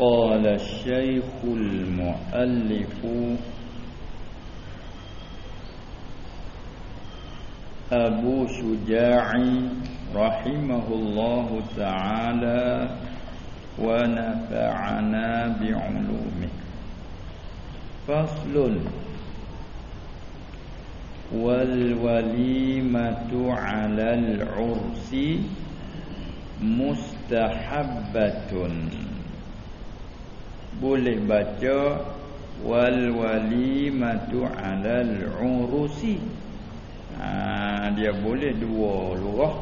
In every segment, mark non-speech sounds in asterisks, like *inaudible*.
قال الشيخ المؤلف أبو شجاع رحمه الله تعالى ونفعنا بعلومه. فصل والوليمة على العرس مستحبة. Boleh baca wal walimatu alal urusi. Ha, dia boleh dua lurah.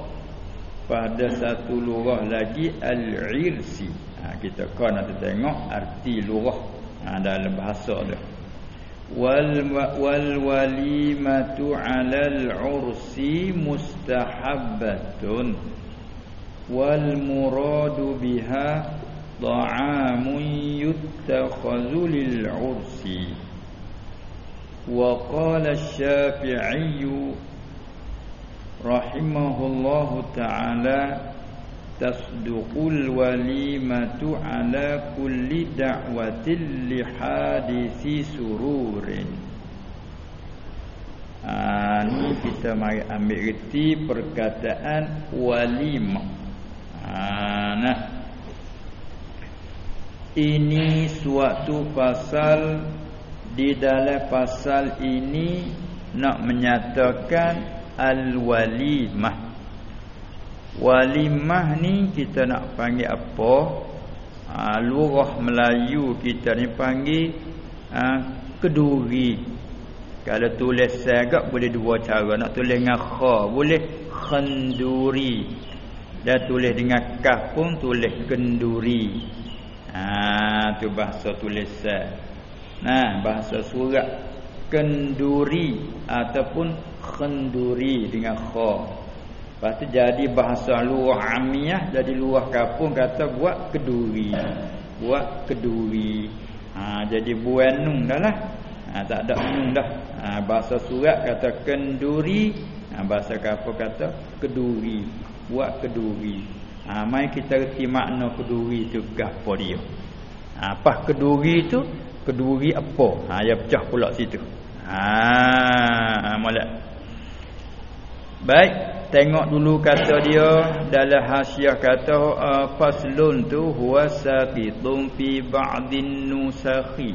Pada satu lurah lagi al irsi ha, kita nak tengok arti lurah. Ha, dalam bahasa dia. Wal wal walimatu alal ursi mustahabbatun. Wal muradu biha طعام يتخذ للعرس. وقال الشافعي رحمه الله تعالى تصدق الوليمة على كل دعوة لحادث سرور. Ha, ni kita mari ambil reti perkataan walimah. Ha, nah ini suatu pasal di dalam pasal ini nak menyatakan al-walimah. Walimah ni kita nak panggil apa? Ha, lurah Melayu kita ni panggil ha, keduri. Kalau tulis sagak boleh dua cara. Nak tulis dengan kha boleh khanduri. Dan tulis dengan kaf pun tulis kenduri. Ha tu bahasa tulisan. Nah, bahasa surat kenduri ataupun khenduri dengan kha. Lepas tu jadi bahasa luar amiyah jadi luar kampung kata buat keduri. Buat keduri. Ha jadi buan nun dah lah. Ha tak ada nun dah. Ha bahasa surat kata kenduri, ha bahasa kampung kata keduri. Buat keduri. Ha, mai kita reti makna keduri tu gapo dia. Ha, apa keduri tu? Keduri apa? Ha, ya pecah pula situ. Ha, molek. Baik, tengok dulu kata dia dalam hasiah kata uh, faslun tu huwa saqitun fi ba'din nusakhi.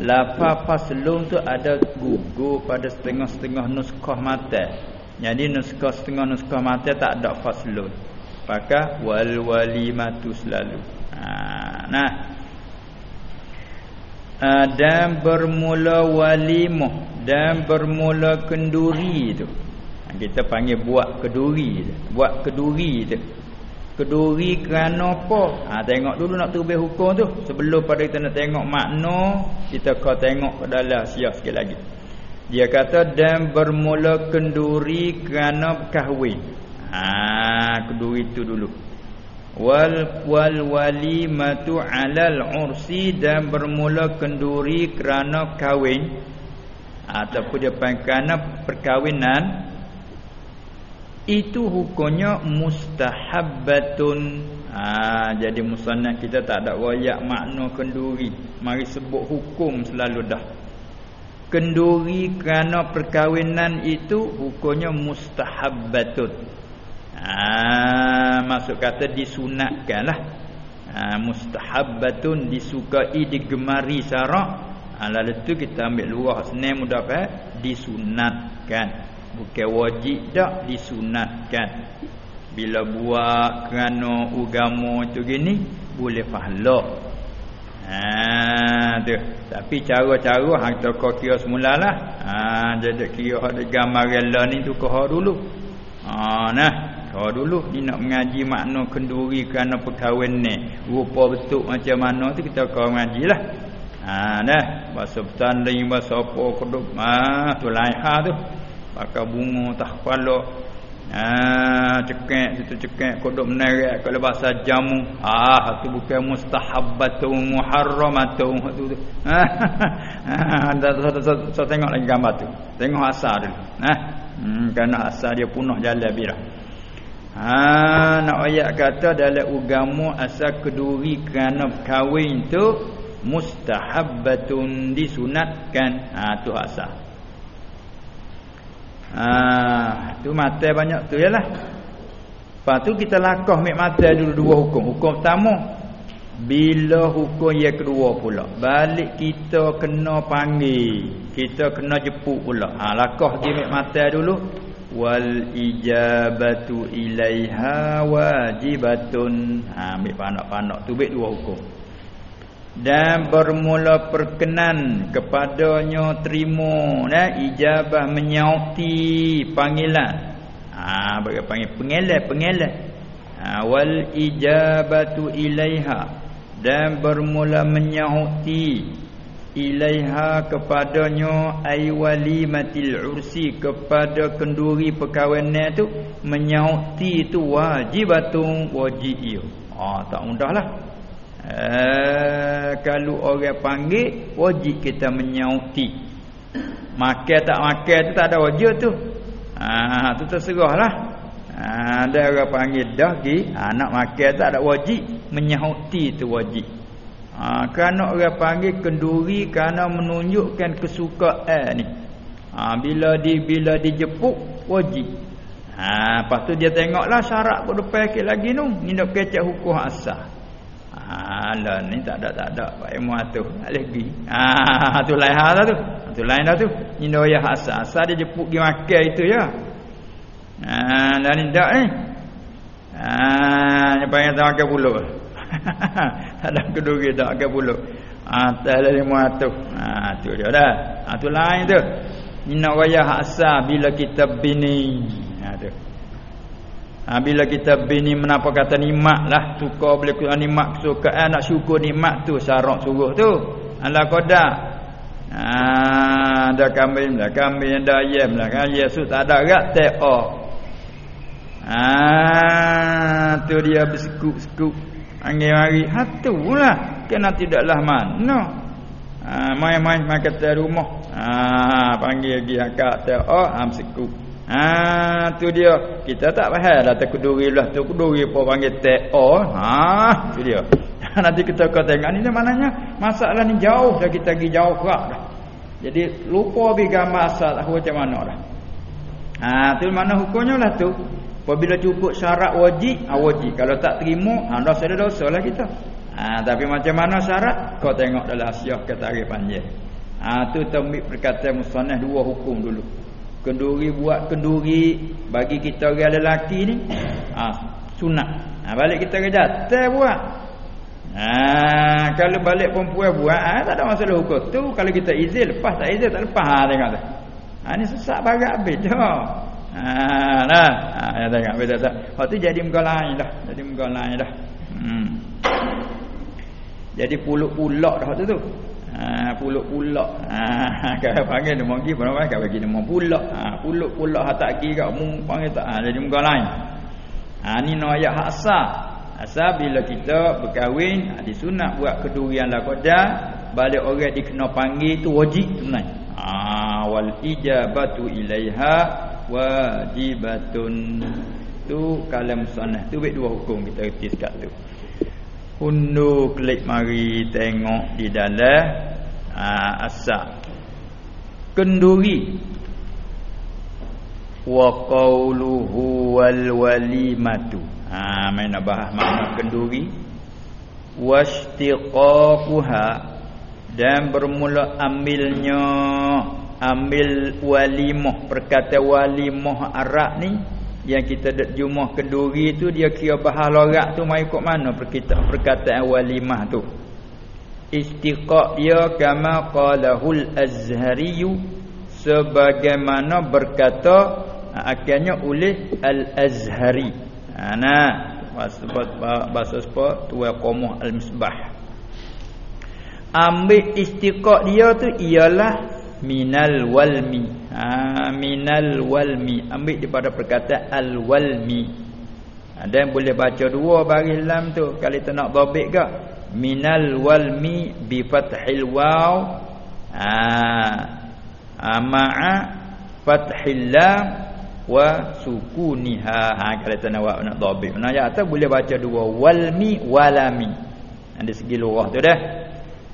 Lafa faslun tu ada gugur pada setengah-setengah nuskah mata. Jadi nuskah setengah nuskah mata tak ada faslun maka wal walimatu selalu ha, nah ha, dan bermula walimah dan bermula kenduri tu. Ha, kita panggil buat keduri tu. buat keduri tu. Keduri kerana apa? Ha, tengok dulu nak tubih hukum tu. Sebelum pada kita nak tengok makna kita kau tengok ke dalam siap sikit lagi. Dia kata dan bermula kenduri kerana kahwin Ha kedua itu dulu. Wal wal walimatu 'alal ursi dan bermula kenduri kerana kahwin. Ataupun dia kerana perkahwinan. Itu hukumnya mustahabbatun. Ha, jadi musannaf kita tak ada wayak makna kenduri. Mari sebut hukum selalu dah. Kenduri kerana perkahwinan itu hukumnya mustahabbatun Ah, masuk kata disunatkanlah. Ah, mustahabbatun disukai digemari syarak. Ah, lalu tu kita ambil luah senang mudah apa? Disunatkan. Bukan wajib tak disunatkan. Bila buat kerana agama tu gini boleh pahala. Ha tu. Tapi cara-cara hang tak kira semulalah. Ha jadi kira ada gambar ni tu kau dulu. Ha nah. Oh dulu ni nak mengaji makna kenduri kerana perkahwin ni. Rupa bentuk macam mana tu kita kau mengaji lah. Ha dah. Bahasa petanding, bahasa apa keduk. Ha tu lain hal tu. Pakai bunga tak kepala. Ha cekek situ cekek kodok menarik kalau bahasa jamu. Ah tu bukan mustahabbatun muharramatun tu tu. Ha anda so, tengok lagi gambar tu. Tengok asal dulu. Ha hmm, kerana asal dia punah jalan birah. Ha nak ayat kata dalam agama asal keduri kerana kahwin tu mustahabbatun disunatkan. Ha tu asal. Ha tu mata banyak tu yalah. Lepas tu kita lakah ambil mata dulu dua hukum. Hukum pertama bila hukum yang kedua pula balik kita kena panggil, kita kena jepuk pula. Ha lakah dia ambil mata dulu wal ijabatu ilaiha wajibatun. Ha ambil panak-panak tu baik dua hukum. Dan bermula perkenan kepadanya terima nah ijabah menyauti panggilan. Ha bagi panggil pengelan pengelan ha wal ijabatu ilaiha. Dan bermula menyauti ilaiha kepadanya ay walimatil ursi kepada kenduri perkahwinan tu menyauti tu wajibatun wajib ah tak mudahlah. Eh kalau orang panggil wajib kita menyauti makan tak makan tu tak ada wajib tu. Ah tu terserahlah. Ah ada orang panggil dah gi ah, nak makan tak ada wajib menyauti tu wajib Ha, kerana orang panggil kenduri kerana menunjukkan kesukaan ni. Ha, bila di bila dijepuk wajib. Ha, lepas tu dia tengoklah syarat pun depan sikit lagi tu. Ni nak kecek hukum asal. Ha, lah ni tak ada tak ada Pak Imam tu. Lagi. Ha, *laughs* tu lain hal tu. Tu lain dah tu. Ni dah ya asal. Asal dia jepuk pergi makan itu ya. Ha, dan ni tak ni. Ha, ni panggil tak makan puluh. *laughs* Ada keduri tak ke pula. Atas ha, lima ratus. Ha tu dia dah. Ha tu lain tu. Raya hak asal bila kita bini. Ha tu. Ha bila kita bini menapa kata nikmat lah suka boleh kena nikmat kesukaan nak syukur nikmat tu syarat suruh tu. Ala qada. Ha ada kambing dah kambing ada ayam lah kan Yesus tak ada rat tak. Ha tu dia bersekuk-sekuk Angin mari hatu lah kena tidaklah mana. Ha main-main mai kata rumah. Ha panggil lagi akak tu oh am siku. Ha tu dia. Kita tak faham dah tekuduri lah tu kuduri apa panggil te oh. Ha tu dia. *laughs* Nanti kita kau tengok ni maknanya masalah ni jauh dah kita pergi jauh kerak dah. Jadi lupa bi gambar asal tahu macam mana dah. Ha tu mana hukumnya lah tu. Apabila cukup syarat wajib, ha, wajib. Kalau tak terima, ha, dosa ada dosa lah kita. Ha, tapi macam mana syarat? Kau tengok dalam asyah kata hari panjang. Ha, tu tembik perkataan musanah dua hukum dulu. Kenduri buat kenduri bagi kita orang lelaki ni. Ha, sunat. Ha, balik kita kerja. Tak buat. Ha, kalau balik perempuan buat, ha, tak ada masalah hukum. Tu kalau kita izin, lepas tak izin, tak lepas. Ha, tengok tu. Ha, ni sesak bagat habis. Tengok. Ha nah. Ha ya tengok beda tak. Hak tu jadi muka lain dah. Jadi muka lain dah. Hmm. Jadi puluk-pulak dah tu tu. Ha puluk-pulak. Ha *laughs* kalau panggil nama pergi pun orang bagi nama pulak. Ha puluk-pulak hak tak kira mu panggil tak. Ha jadi muka lain. Ha ni no ayat hak asal. Asal bila kita berkahwin ha, disunat buat kedurian lah qada balik orang dikena panggil tu wajib tunai. Ha wal ijabatu ilaiha wajibatun. Tu kalam sunnah. Tu baik dua hukum kita reti sekat tu. Hundu klik mari tengok di dalam ha, asal kenduri. Wa qawluhu wal walimatu. Ha main bahas makna kenduri. Wastiqaquha dan bermula ambilnya ambil walimah perkata walimah Arab ni yang kita dak jumah kenduri tu dia kira bahasa lorat tu mai kok mana perkataan perkataan walimah tu? Istiqa dia kama qalahul azhari sebagaimana berkata akhirnya oleh al azhari ana bahasa bahasa apa qomah al misbah ambil istiqa dia tu ialah minal walmi. Ha, minal walmi. Ambil daripada perkataan al walmi ha, dan boleh baca dua baris lam tu. Kalau kita nak dhabit ke? Minal walmi bi fathil waw. Ha, ha ma'a fathil lam wa sukuniha. Ha kalau tak nak nak dhabit. Mana atas boleh baca dua. Walmi walami. Ada segi lurah tu dah.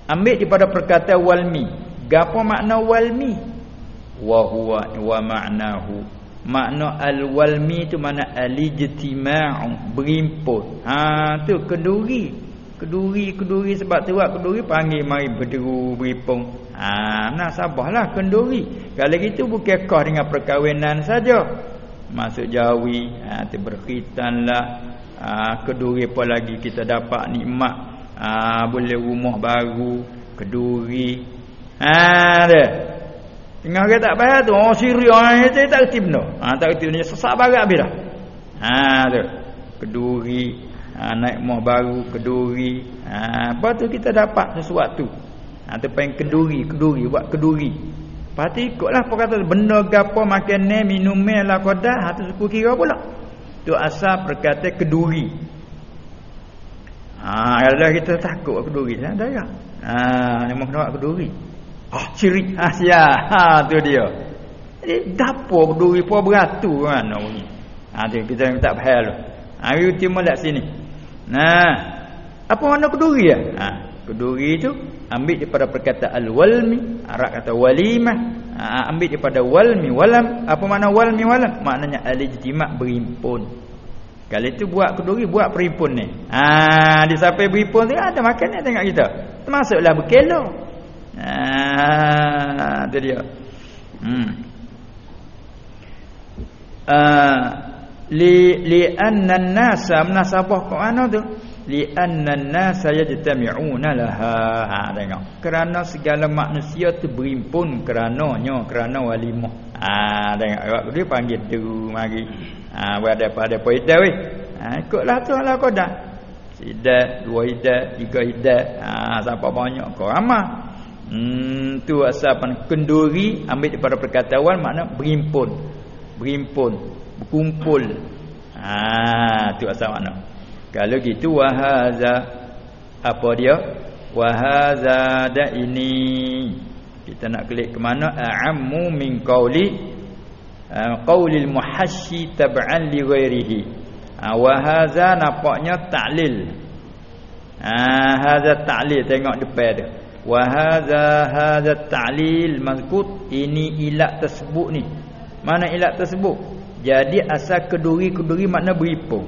Ambil daripada perkataan walmi gapo makna walmi? Wa huwa wa ma'nahu. Makna al-walmi tu makna al-ijtima'u berimpun. Ha tu keduri keduri keduri sebab tu keduri panggil mari berderu berimpun. Ha nah sabarlah kenduri. Kalau gitu bukan kah dengan perkahwinan saja. Masuk jawi ha tu berkhitanlah ha keduri apa lagi kita dapat nikmat. Ha boleh rumah baru keduri ha dia Tengah orang tak faham tu, Syria ni saya tak reti benda. Ha tak reti benda sesak barat habis dah. Ha tu. Keduri, ha, naik moh baru keduri. Ha apa tu kita dapat sesuatu. Ha tu pengen keduri, keduri buat keduri. Pati ikutlah apa kata benda gapo makan ni minum ni lah kodah ha tu suku kira pula. Tu asal perkata keduri. Ha kalau kita takut keduri dah ada. Ha mau nak keduri. Ah syirik *laughs* ah sia. Ha tu dia. Jadi gapo duri puan beratur mana bunyi. Ha tu kita minta faham lu. Ha you timur lat sini. Nah. Apa makna keduri ya? Ha keduri tu ambil daripada perkataan al-walmi, Arab kata walimah. Ha, ambil daripada walmi walam. Apa makna walmi walam? Maknanya al-ijtima' berimpun. Kalau itu buat keduri buat berimpun ni. Ha di sampai berimpun tu ada makan ni tengok kita. Termasuklah berkelo. Ah, tu dia. Hmm. Ah, li li anna an-nasa munasabah mana tu? Li anna an-nasa yajtami'una laha. Ha tengok. Kerana segala manusia tu berimpun kerananya kerana walimah. Ah tengok dia panggil tu mari. Ah berada pada poida weh. Ha ikutlah tu lah kau dah. Sidat, dua hidat, tiga hidat. Ha siapa banyak kau ramah. Hmm tu asal pan kenduri ambil daripada perkataan makna berimpun. Berimpun, berkumpul. Ha tu asal makna. Kalau gitu wahaza apa dia? Wahaza da ini kita nak klik ke mana? A'ammu min qauli qaulil muhassi tab'an li ghairihi. Ha wahaza nampaknya ta'lil. Ha hadza ta'lil tengok depan dia wa hadza hadza ta'lil mazkut. Ini ilat tersebut ni. Mana ilat tersebut? Jadi asal keduri-keduri makna berimpun.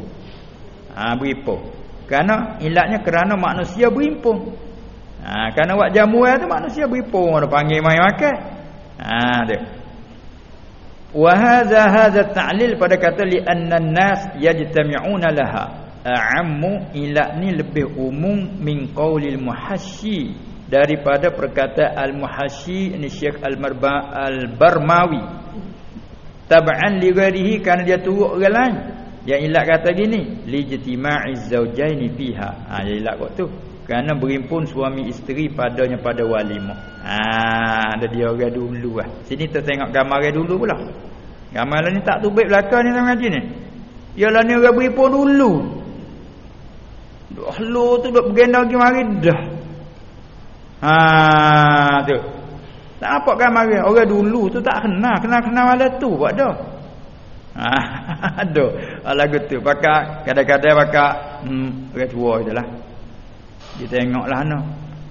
Ha berimpun. Kerana ilatnya kerana manusia berimpun. Ha kerana buat jamuan tu manusia berimpun. Ada panggil mai makan. Ha dia. Wa hadza hadza ta'lil pada kata li anna nas yajtami'una laha. A'ammu ilat ni lebih umum min qaulil muhassi daripada perkataan al-muhashi ini Syekh al-marba al-barmawi. Tab'an li ghairihi kerana dia turut orang lain. Yang ilat kata gini li jtima'iz zawjaini fiha. Ha dia ilat kok tu. Kerana berimpun suami isteri padanya pada walimah ha ada dia orang dulu lah. Sini kita tengok gambar dia dulu pula. Gambar ni tak tubik belakang ni tengok ni. Ialah ni orang berimpun dulu. Dulu tu duk bergendang pergi mari dah Ha tu. Tak apa kan mari orang dulu tu tak kenal, kenal-kenal wala tu buat dah. Ha *laughs* ada lagu tu pakai kadang-kadang pakai hmm orang tua itulah. Kita tengoklah ana.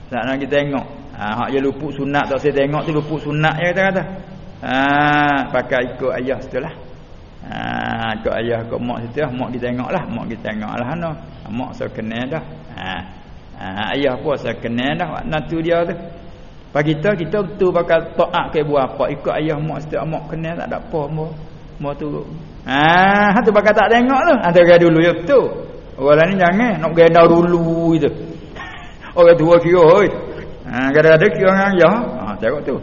Tak nak kita tengok. Ha hak je luput sunat tak saya tengok tu luput sunat je kata kata. Ha pakai ikut ayah situlah. Ha ikut ayah ikut mak situ lah, mak kita tengoklah, mak kita tengoklah ana. Mak so kenal dah. Ha Ha, ayah pun saya kenal dah natu dia tu. Pagi kita kita betul bakal taat ke buat apa ikut ayah mak setiap mak kenal tak ada apa mak. Mak tu. Ha, tu bakal tak tengok tu. Ha, dulu ya betul. Orang ni jangan nak gendau dulu gitu. *laughs* Orang tua kira oi. Ha, kadang-kadang kira dengan ayah. Ha, tengok tu.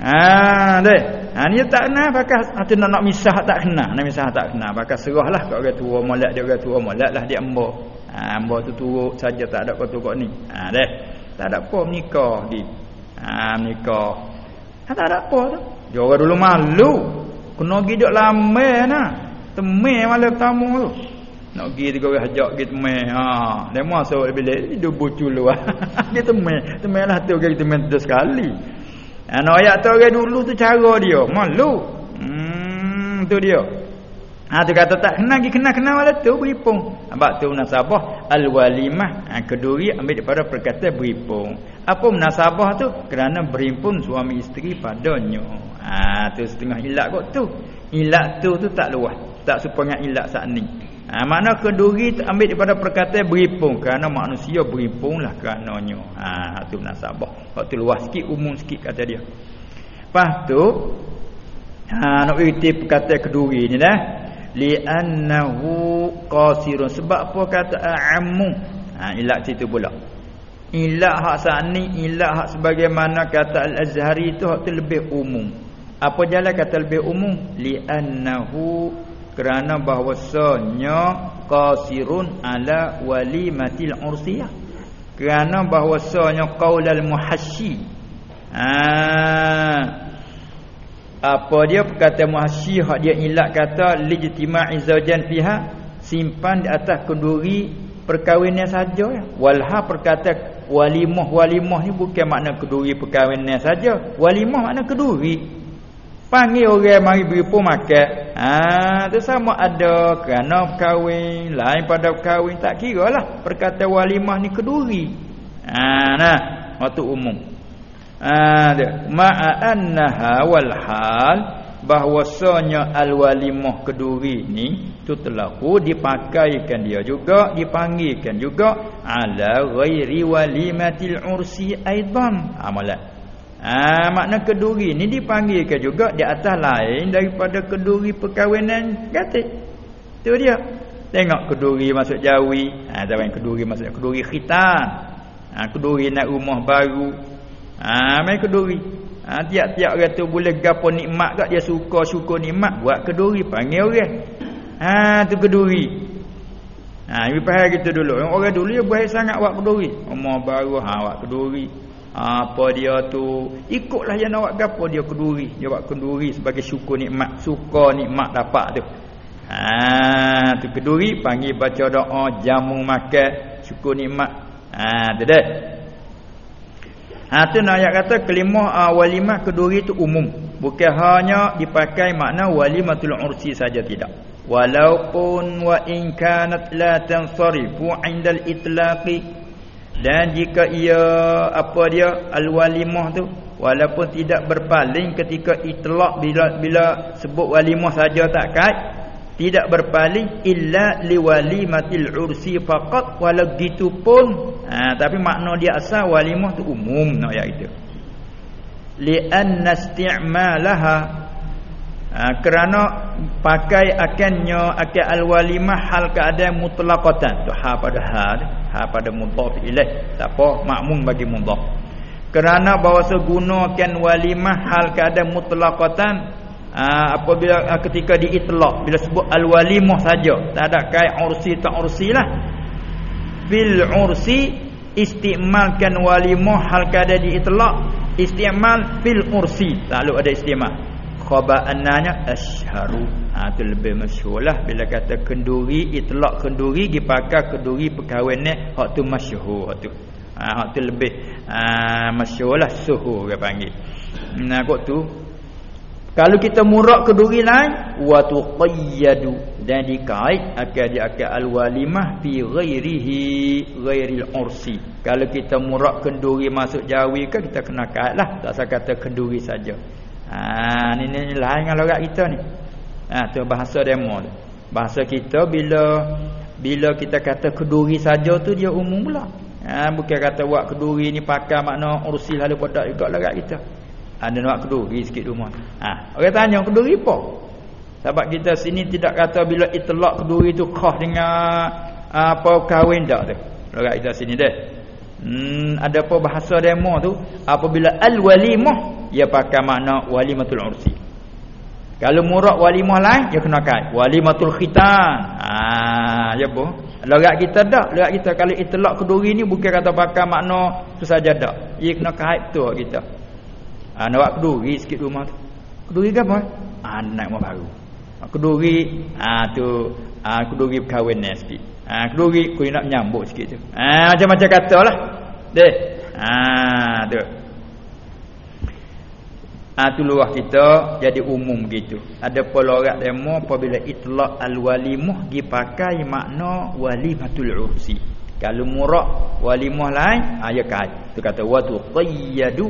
Ha, deh. Ha, ni tak kenal bakal atau nak nak misah tak kenal. Nak misah tak kenal. Bakal serahlah kat orang tua molek dia orang tua molek lah dia embok. Ha hamba tu turut saja tak ada kata kok ni. Ha deh. Tak ada apa menikah di. Ha menikah. Ha, tak ada apa tu. Dia orang dulu malu. Kena pergi duk lama nah. Temai malam tamu tu. Nak pergi tiga orang hajak pergi temai. Ha. Dia masuk di bilik. Dia bocul luar. *laughs* dia temai. Lah tu orang temai tu sekali. Ha, nak ayat tu orang dulu tu cara dia. Malu. Hmm tu dia. Ha tu kata tak kena lagi kena kena wala tu beripung. Sebab tu munasabah al-walimah ha, keduri ambil daripada perkataan beripung. Apa munasabah tu? Kerana berimpun suami isteri padanya. Ha tu setengah ilat kok tu. Ilat tu tu tak luas. Tak supaya ilat saat ni. Ha, makna keduri ambil daripada perkataan beripung kerana manusia berimpunglah kerananya. Ha tu munasabah. Waktu luas sikit umum sikit kata dia. Lepas tu ha, Nak beriti perkataan keduri ni dah Li'annahu qasirun. Sebab apa kata a'amu ha, Ilak situ pula. Ilak hak sa'ni Ilak hak sebagaimana kata Al-Azhari itu Hak tu lebih umum. Apa jalan kata lebih umum? Li'annahu Kerana bahawasanya Qasirun ala walimatil ursiyah. Kerana bahawasanya Qaulal muhashi Ah. Apa dia perkata muhasyi hak dia ilak kata lijtima'i zawjan fiha simpan di atas kenduri perkahwinan saja ya. Walha perkata walimah walimah ni bukan makna kenduri perkahwinan saja. Walimah makna kenduri. Panggil orang mari beri pun makan. Ha, tu sama ada kerana kahwin, lain pada kahwin tak kira lah. Perkata walimah ni keduri. Ha, nah, waktu umum ada ma'a annaha wal hal bahwasanya al walimah keduri ni tu telahu dipakaikan dia juga dipanggilkan juga ala ghairi walimatil ursi aidan amalan Ah ha, makna keduri ni dipanggilkan juga di atas lain daripada keduri perkahwinan gatik. Tu dia. Tengok keduri masuk jawi, ha, keduri masuk keduri khitan. Ha, keduri nak rumah baru, Ha mai keduri. Ha tiap-tiap orang tu boleh gapo nikmat gak dia suka syukur nikmat buat keduri panggil orang. Ha tu keduri. Ha ni faham kita dulu. Orang dulu dia baik sangat buat keduri. Umur baru ha buat keduri. Ha, apa dia tu ikutlah yang buat gapo dia keduri. Dia buat keduri sebagai syukur nikmat, suka nikmat dapat tu. Ha tu keduri panggil baca doa jamu makan syukur nikmat. Ha tu dah. Ha tu ayat kata kelimah uh, walimah keduri itu umum. Bukan hanya dipakai makna walimatul ursi saja tidak. Walaupun wa in kanat la tansarifu 'inda al-itlaqi dan jika ia apa dia al-walimah tu walaupun tidak berpaling ketika itlaq bila bila sebut walimah saja tak kait tidak berpaling illa liwalimatil ursi faqat. Walau gitu pun ha, tapi makna dia asal walimah tu umum nak itu. Li anna isti'malaha ha, kerana pakai akannya akan alwalimah hal keadaan mutlaqatan. Tu ha pada ha ha pada mudhaf ilaih. Tak apa makmum bagi mudhaf. Kerana bahawa segunakan walimah hal keadaan mutlaqatan Ha, apabila ha, ketika diitlaq bila sebut al-walimah saja tak ada kai ursi tak ursi lah. Bil ursi istimalkan walimah hal kada diitlaq istimal fil ursi. Tak ada istimal. Khaba annanya asyharu ha tu lebih masyhurlah bila kata kenduri itlaq kenduri dipakai kenduri perkahwinan hak tu masyhur hak tu. Ha hak tu lebih ha, masyhurlah suhu dia panggil. Nah kok tu kalau kita murak keduri lain wa tuqayyadu dan dikait akan dia akan al-walimah fi ghairihi ghairil ursi. Kalau kita murak kenduri masuk jawi kan kita kena kaitlah tak saya kata kenduri saja. Ha ni ni lain dengan logat kita ni. Ha tu bahasa demo. Bahasa kita bila bila kita kata keduri saja tu dia umum pula. Ha bukan kata buat keduri ni pakai makna ursi lalu pada ikut logat kita. Ada nak keduri sikit rumah. Ha, orang tanya keduri apa? Sebab kita sini tidak kata bila itlak keduri tu khah dengan apa kahwin dak tu. Orang kita sini deh. Hmm, ada apa bahasa demo tu? Apabila al-walimah ia pakai makna walimatul ursi. Kalau murak walimah lain dia kena kait walimatul khitan. Ha, ya apa? Logat kita dak, logat kita kalau itlak keduri ni bukan kata pakai makna tu saja dak. Ia kena kait tu kita. Ha, nak buat keduri sikit rumah tu. Keduri ke apa? Ha, nak rumah baru. Ha, keduri, ha, tu, ha, keduri berkahwin ni sikit. Ha, keduri, aku nak menyambut sikit tu. Ha, macam-macam kata lah. Deh. Ha, tu. Ah tu lurah kita jadi umum gitu. Ada polorak demo apabila itlaq al-walimah dipakai makna walimatul ursi. Kalau murak walimah lain, ah ya kan. Tu kata wa tuqayyadu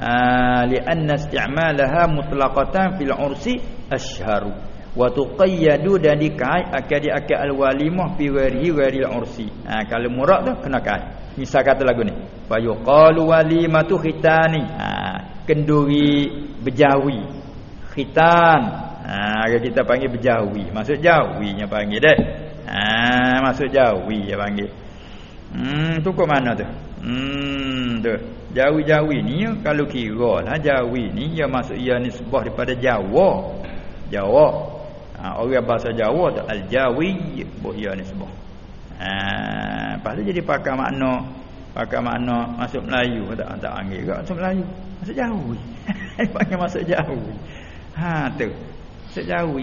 ah li anna isti'malaha mutlaqatan fil ursi ashharu. Wa tuqayyadu dan dikait akad akad al-walimah fi ghairi ghairi ursi. Ah kalau murak tu kena kait. Misal kata lagu ni. Fa yuqalu walimatu khitani. Ah kenduri berjawi khitan ha kita panggil berjawi maksud jawinya panggil deh ha maksud jawi ya panggil hmm tu kok mana tu hmm tu jawi-jawi ni kalau kira lah jawi ni ya masuk ia nisbah daripada Jawa Jawa ha, orang bahasa Jawa tu al-jawi boh ia nisbah ha lepas tu jadi pakai makna pakai makna masuk Melayu tak tak panggil ke masuk Melayu Masuk jauh. *laughs* Panggil masuk jauh. Ha tu. Masuk jauh.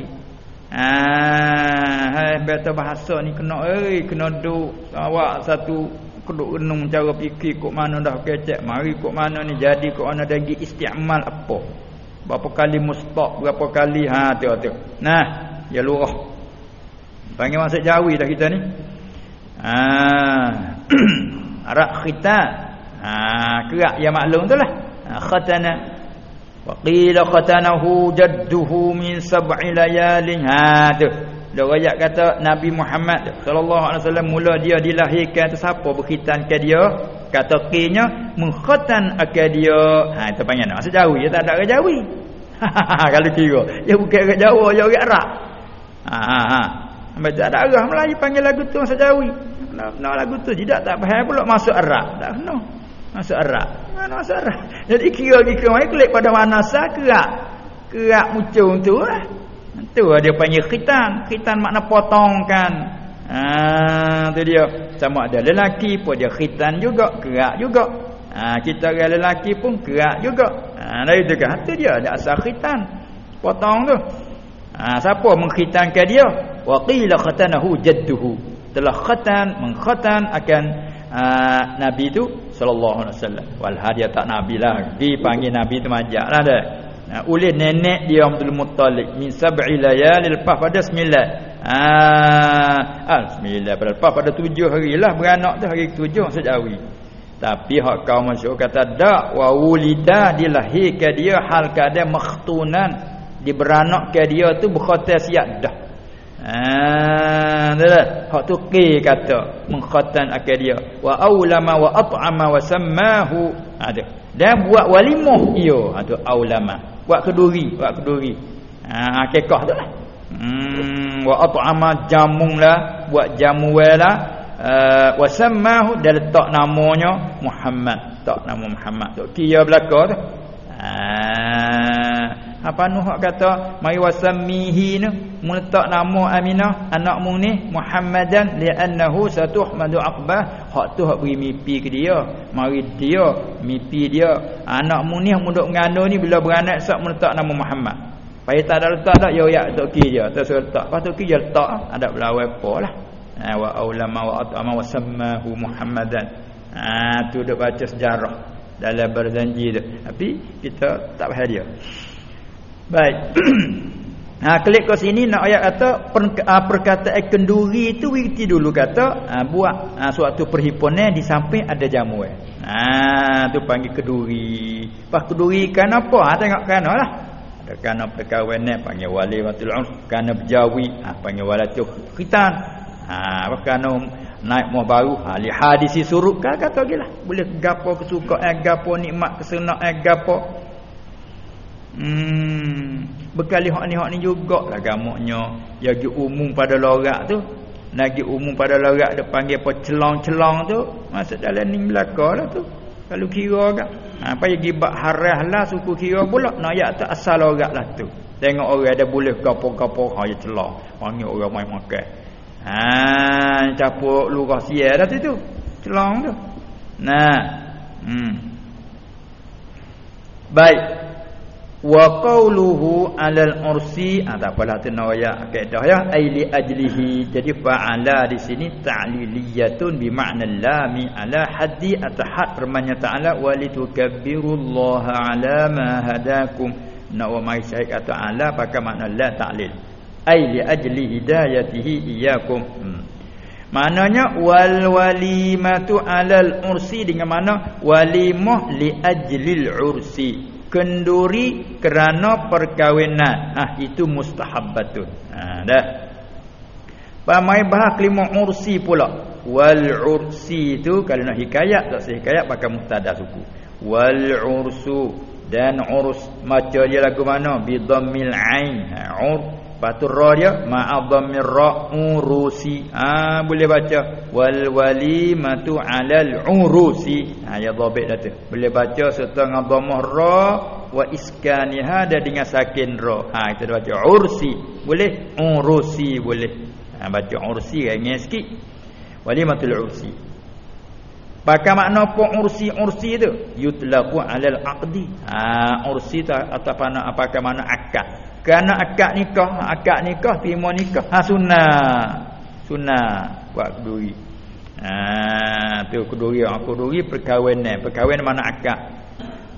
Ha hai betul bahasa ni kena oi kena duk awak satu keduk renung cara fikir kok mana dah kecek mari kok mana ni jadi kok mana lagi istiamal apa? Berapa kali mustaq berapa kali ha tu tu nah ya lurah. Panggil masuk jauh dah kita ni. Ha. *clears throat* Arak khita. Ha kerak yang maklum tu lah. Khatana. Wa qila khatanahu jadduhu min sab'i layalin. Ha tu riwayat kata Nabi Muhammad sallallahu alaihi wasallam mula dia dilahirkan tu siapa berkhitan ke dia? Kata kinya mengkhatan akal dia? Ha itu panggil maksud jauh dia tak ada orang jauh *laughs* kalau kira dia bukan orang Jawa dia orang Arab. Ha ha ha. Macam ada arah Melayu panggil lagu tu masa jauh nak lagu tu tidak tak faham pula masuk Arab. Tak kena. Masuk Arab. Mana masuk Arab. Jadi kira-kira mai klik pada mana sah kerak. Mucung tu lah tu dia panggil khitan. Khitan makna potongkan. Ha tu dia. Sama ada lelaki pun dia khitan juga kerak juga. Ha kita orang lelaki pun kerak juga. Ha dari tu kan tu dia ada asal khitan. Potong tu. Ha siapa mengkhitankan dia? Wa qila khatanahu jadduhu. Telah khatan mengkhatan akan uh, nabi tu sallallahu alaihi wasallam. Wal tak nabi lagi panggil nabi tu majaklah dah nah, oleh nenek dia Abdul Muttalib min sab'i layalil lepas pada sembilan. Ah uh, sembilan. Pada lepas pada tujuh hari lah beranak tu hari tujuh sejawi tapi hak kaum masyhur kata dak wa ulida dilahirkan dia hal keadaan makhtunan. Diberanak ke dia tu berkhatam siap dah Ah, dah. Hak tu ke kata mengkhatan akal dia. Wa aulama wa at'ama wa sammahu. Ada. Ah, Dan buat walimah dia. Ada ah, aulama. Buat keduri, buat keduri. Ah, kekah tu lah. Hmm, wa at'ama jamung lah, buat jamu lah. Uh, wa sammahu dan letak namanya Muhammad. Tak nama Muhammad tu. Kira belaka tu. Ah, apa nu hak kata mai wasammihi nu meletak nama Aminah anak mu ni Muhammadan li'annahu satuhmadu aqbah. Hak tu hak beri mimpi ke dia mari dia mimpi dia. Anak mu ni muduk ngano ni bila beranak sak meletak nama Muhammad. Pai tak ada letak dak ya ya tok ki je tak letak. Pas tu ki je letak ada belawai apalah ha, wa ulama wa atama wa sammahu Muhammadan. Ha tu dak baca sejarah dalam berjanji tu tapi kita tak faham dia Baik. *clears throat* ha klik ke sini nak ayat kata per, uh, perkataan kenduri itu witi dulu kata uh, buat uh, suatu perhimpunan di samping ada jamu eh. Ha tu panggil kenduri. Pas kenduri kan apa? Ha tengok kan lah. Kerana perkahwinan panggil wali watul urf, kerana berjawi ha, panggil walatu khitan. Ha kerana naik mau baru ha li hadisi suruk kan kata gilah. Boleh gapo kesuka eh gapo nikmat kesenang eh gapo Hmm, bekali hak ni hak ni jugalah gamaknya yang umum pada lorak tu. Lagi umum pada lorak dia panggil apa celong-celong tu. Masuk dalam ni belaka lah tu. Kalau kira kan. Ha, apa yang gibak harah lah suku kira pula. Nak ayat tu asal lorak lah tu. Tengok orang ada boleh gapo-gapo ha ya celong. Panggil orang main makan. Ha, capuk lurah siar dah tu. Celong tu. Nah. Hmm. Baik. Wa qawluhu 'alal ursi ah tak apalah tu nawaya kaedah ya. Ai li ajlihi jadi fa'ala di sini ta'liliyatun bi ma'na lami ala haddi atahad firman ta'ala walitukabbirullaha 'ala ma hadakum. Nak wa mai syai kata ala pakai makna la ta'lil. Ai li ajli hidayatihi iyyakum. Hmm. maknanya wal walimatu 'alal ursi dengan mana? Walimah li ajlil ursi kenduri kerana perkahwinan. Ah itu mustahabbatun. Ha dah. Pamai bahas kelima ursi pula. Wal ursi itu kalau nak hikayat tak sah hikayat pakai mustada suku. Wal ursu dan urus macam dia lagu mana? Bi dhammil ain. Ha ur Patu ra dia ma'adhammir ra urusi. Ah ha, boleh baca wal walimatu 'alal urusi. Ha ya dhabit dah tu. Boleh baca serta dengan dhammah ra wa iskaniha dan dengan sakin ra. Ha kita baca ursi. Boleh urusi boleh. Ha baca ursi ringan sikit. Walimatul ursi. Pakai makna apa ursi ursi tu? Yutlaqu 'alal aqdi. Ha ursi tu atau apa apakah makna akad? Kerana akad nikah akad nikah terima nikah. Ha sunnah. Sunnah. Buat keduri. Ha tu keduri. Aku keduri perkahwinan. Perkahwinan mana akad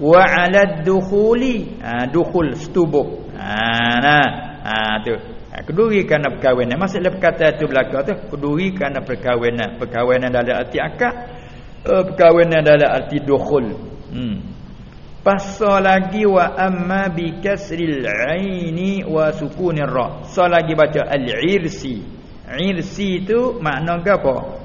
wa ala dukhuli. Ha dukhul setubuk. Ha nah. Ha tu. Ha, keduri kerana perkahwinan. Maksudnya perkataan tu belaka tu keduri kerana perkahwinan. Perkahwinan dalam arti akad uh, perkahwinan dalam arti dukhul. Hmm Pasal lagi wa amma bi kasril aini wa sukunir ra. So lagi baca al-irsi. Irsi tu makna apa?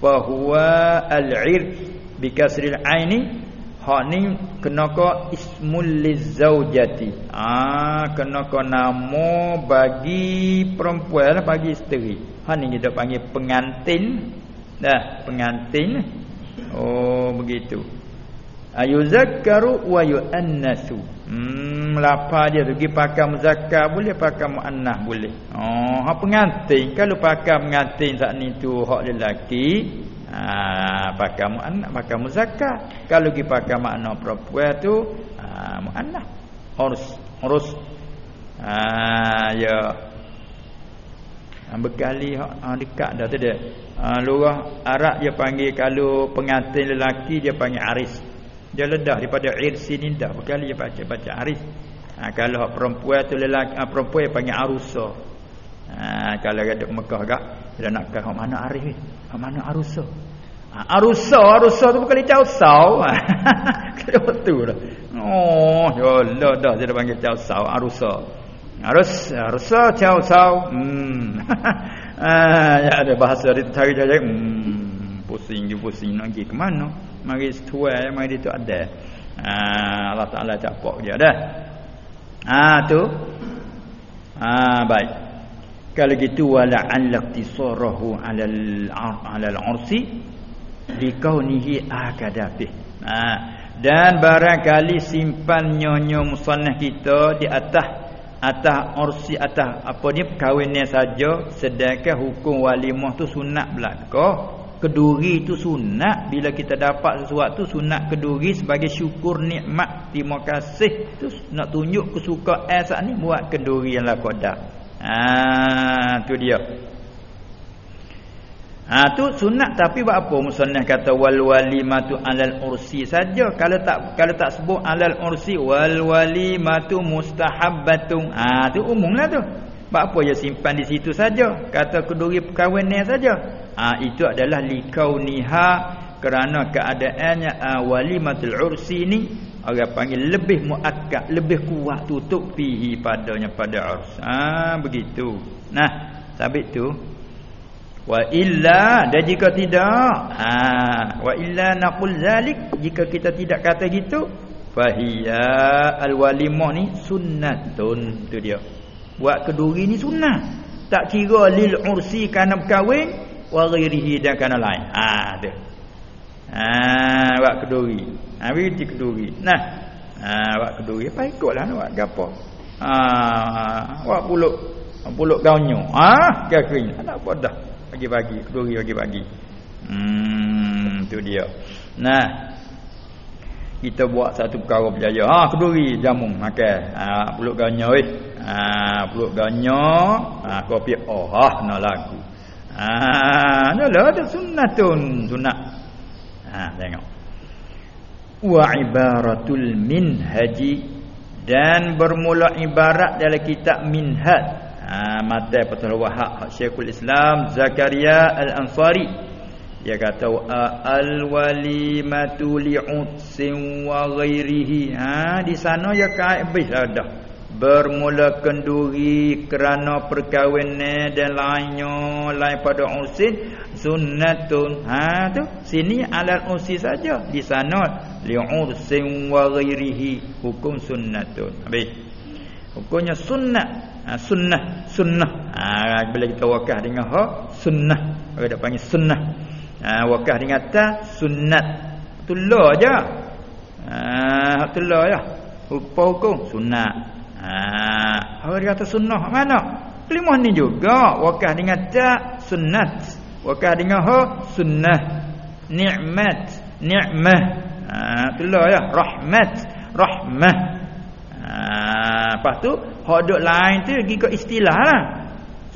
Bahwa al-ir bi kasril aini ha ni kena ka ismul lizaujati. Ah kena ka nama bagi perempuan bagi isteri. Ha ni kita panggil pengantin. Dah, pengantin. Oh begitu ayuzakkaru wa yuannasu. Hmm lapa dia tu. Pergi pakai muzakkar boleh pakai muannas boleh. Oh hak pengantin. Kalau pakai pengantin saat ni tu hak lelaki ha pakai muannas pakai muzakkar. Kalau pergi pakai makna perempuan tu ha muannas urus urus ha ya. Bekali ha, dekat dah tu dia. Ha, lurah Arab dia panggil kalau pengantin lelaki dia panggil aris. Dia ledah daripada irsi ni dah berkali baca baca aris. Ha, kalau perempuan tu lelaki ha, perempuan panggil arusa. Ha, kalau ada Mekah gak dia nak kau mana aris ni? Ha, mana arusa? Ha, arusa arusa tu bukan dia sau. *laughs* Kalau tu dah. Oh, ya Allah dah dia panggil cau sau arusa. Arus arusa cau sau. Hmm. *laughs* ha, ya ada bahasa dia tarik jadi hmm, pusing je pusing nak pergi ke mana? Mari setuai mari tu ada. Ha, Allah Taala capak dia dah. Ha tu. Ha baik. Kalau gitu wala al-iqtisarahu 'ala al-'ala al-'ursi bi kaunihi akadabih ha dan barangkali simpan nyonya musannah kita di atas atas ursi atas apa ni perkahwinan saja sedangkan hukum walimah tu sunat belaka keduri itu sunat. Bila kita dapat sesuatu sunat keduri sebagai syukur nikmat. Terima kasih. Tu nak tunjuk kesukaan saat ni buat keduri yang lah kodak. Ha tu dia. Ha tu sunat tapi buat apa? Musannah kata wal walimatu alal ursi saja. Kalau tak kalau tak sebut alal ursi wal walimatu mustahabbatun. Ha tu umumlah tu buat apa dia simpan di situ saja. Kata keduri perkahwinan saja. Ha, itu adalah likauniha kerana keadaannya uh, walimatul ursi ni orang panggil lebih muakkad lebih kuat tutup fihi padanya pada urs. Ha begitu. Nah sabit tu. Wa illa dan jika tidak ha wa illa naqul zalik jika kita tidak kata gitu fahiya alwalimah ni sunnatun tu dia buat keduri ni sunnah. Tak kira lil ursi kerana berkahwin wa ghairihi dan kana lain. Ha tu. Ha buat keduri. Ha witi keduri. Nah. Ha buat keduri. Apa ikutlah nak buat? Gapo? Ha buat puluk. Puluk gaunyo. Ha kering tak apa dah. Bagi-bagi. Keduri bagi-bagi. Hmm tu dia. Nah. Kita buat satu perkara berjaya. Ha keduri. Jamu. Makan ha peluk ganyo eh ha peluk ganyo ha kopi oh ha nak lagu. Ha adalah ada sunnatun sunat. Ha tengok. Wa ibaratul minhaji. Dan bermula ibarat dalam kitab minhaj. Ha mata Fathul Wahab Syekhul Islam Zakaria Al-Ansari. Dia kata al walimatu li'utsin wa ghairihi. Ha di sana ya kaibis ada bermula kenduri kerana perkahwinan dan lainnya. Lain pada usin sunnatun. Ha tu. Sini alal usi saja. Di sana li'utsin wa ghairihi. Hukum sunnatun. Habis. Hukumnya sunnah. Ha, sunnah. Sunnah. Ha bila kita wakah dengan ha sunnah. Ada panggil sunnah. Ha, wakah dengan ta sunat tullah aja ha tullah ya rupa hukum sunat ha dia kata sunnah? Mana? Kelimah ni juga. Wakah dengan ta sunat wakah dengan ha sunnah. Nikmat nikmah ha tullah ya. Rahmat. Rahmah. Ha lepas tu hak lain tu pergi ke istilah lah.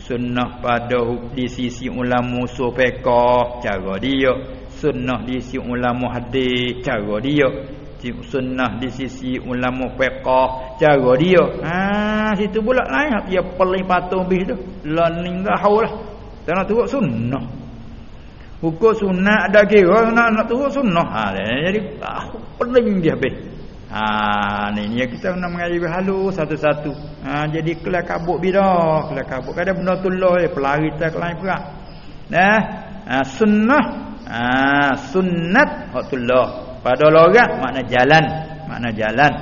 Sunnah pada di sisi ulama usul fiqh cara dia. Sunnah di sisi ulama hadis cara dia sunnah di sisi ulama fiqh cara dia. Ha situ pula lain dia paling patuh bis tu. Learning lah. Tak nak turut sunnah. Hukum sunnah ada kira nak nak turut sunnah. Ha jadi ah, paling dia habis. Ha ni ni kita nak mengaji halu satu-satu. Ha jadi kelas kabut bidah, kelas kabut. Kadang benda tullah eh pelari tak lain pula. Nah, ha, sunnah. Ha sunnat hatullah. Pada logat makna jalan, makna jalan.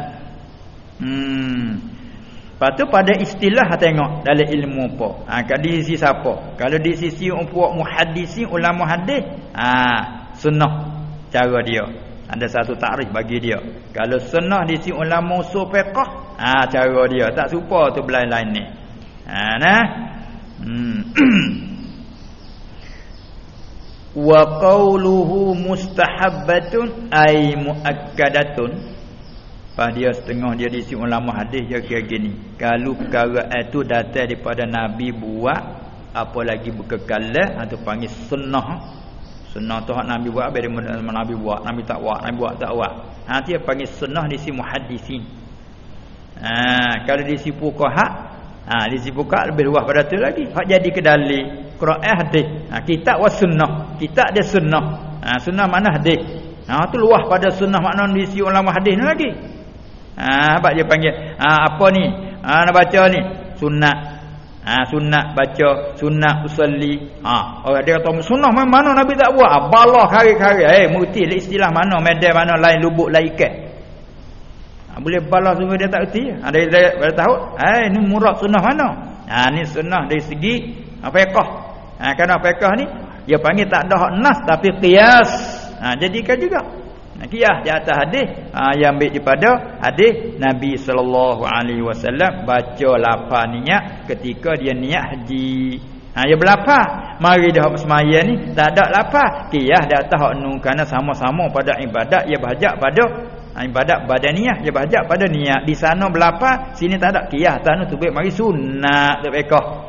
Hmm. Lepas tu pada istilah tengok dalam ilmu apa. Ha kalau di sisi siapa? Kalau di sisi puak muhaddisi ulama hadis, ha sunnah cara dia. Ada satu takrif bagi dia. Kalau sunnah di si ulama usul fiqh, ha cara dia tak serupa tu lain-lain ni. Ha nah. Hmm. *clears throat* Wa qawluhu mustahabbatun ay muakkadatun. Pas dia setengah dia di si ulama hadis dia kira gini. Kalau perkara itu datang daripada Nabi buat apa lagi berkekalan atau panggil sunnah Sunnah tu Nabi buat apa dia Nabi buat, Nabi tak buat, Nabi buat tak buat. Ha dia panggil sunnah di si muhaddisin. Ha kalau di si fuqaha, ha di si fuqaha lebih luas pada tu lagi. Hak jadi ke dalil Quran hadis. Ha kitab wa sunnah. Kitab dia sunnah. Ha sunnah mana hadis. Ha tu luas pada sunnah makna di si ulama hadis ni lagi. Ha apa dia panggil? Ha apa ni? Ha nak baca ni. Sunnah Ha sunat baca, sunat usolli. Ha orang dia kata sunnah mana, mana Nabi tak buat? Ha, balah kari-kari. Eh hey, mesti istilah mana, medan mana lain lubuk lain ikat. Ha, boleh balah semua dia tak erti. Ha dia, dia, dia tahu. Eh hey, ni murad sunnah mana? Ha ni sunnah dari segi ha, fiqh. Ha kerana fiqh ni dia panggil tak ada hak nas tapi qiyas. Ha jadikan juga. Nakiyah di atas hadis ha, yang ambil daripada hadis Nabi sallallahu alaihi wasallam baca lapan niat ketika dia niat haji. Ha dia berlapar. Mari dah semaya ni tak ada lapar. Kiyah di atas hak nu kerana sama-sama pada ibadat ia berhajat pada ha, ibadat badaniah dia berhajat pada niat. Di sana berlapar, sini tak ada kiyah. Tanu tu baik mari sunat tu bekah.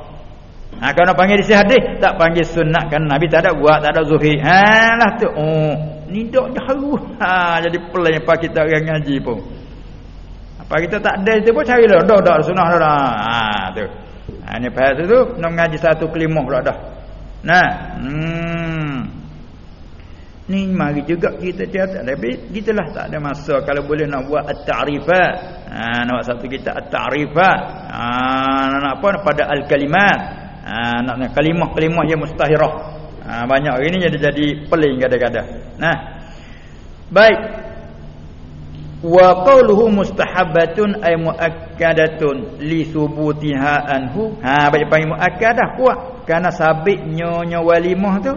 Ha kalau panggil di hadis tak panggil sunat kan? Nabi tak ada buat tak ada zuhir. Ha lah tu. Oh ni dok jauh. Ha jadi pelan apa kita orang ngaji pun. Apa kita tak ada itu pun cari dah dah dah sunah dah ha tu. Ha ni pasal tu tu nak ngaji satu kelimah pula dah. Nah hmm. Ni mari juga kita tiap tapi gitulah tak ada masa. Kalau boleh nak buat at-ta'rifat ha nak buat satu kita at-ta'rifat ha nak apa pada al-kalimat ha nak kalimah-kalimah yang mustahirah Ha, banyak hari ni jadi jadi peling kadang-kadang. Nah. Baik. Wa qawluhu mustahabbatun ay muakkadatun li thubutiha anhu. Ha baik panggil muakkadah kuat kerana sabit nyonya walimah tu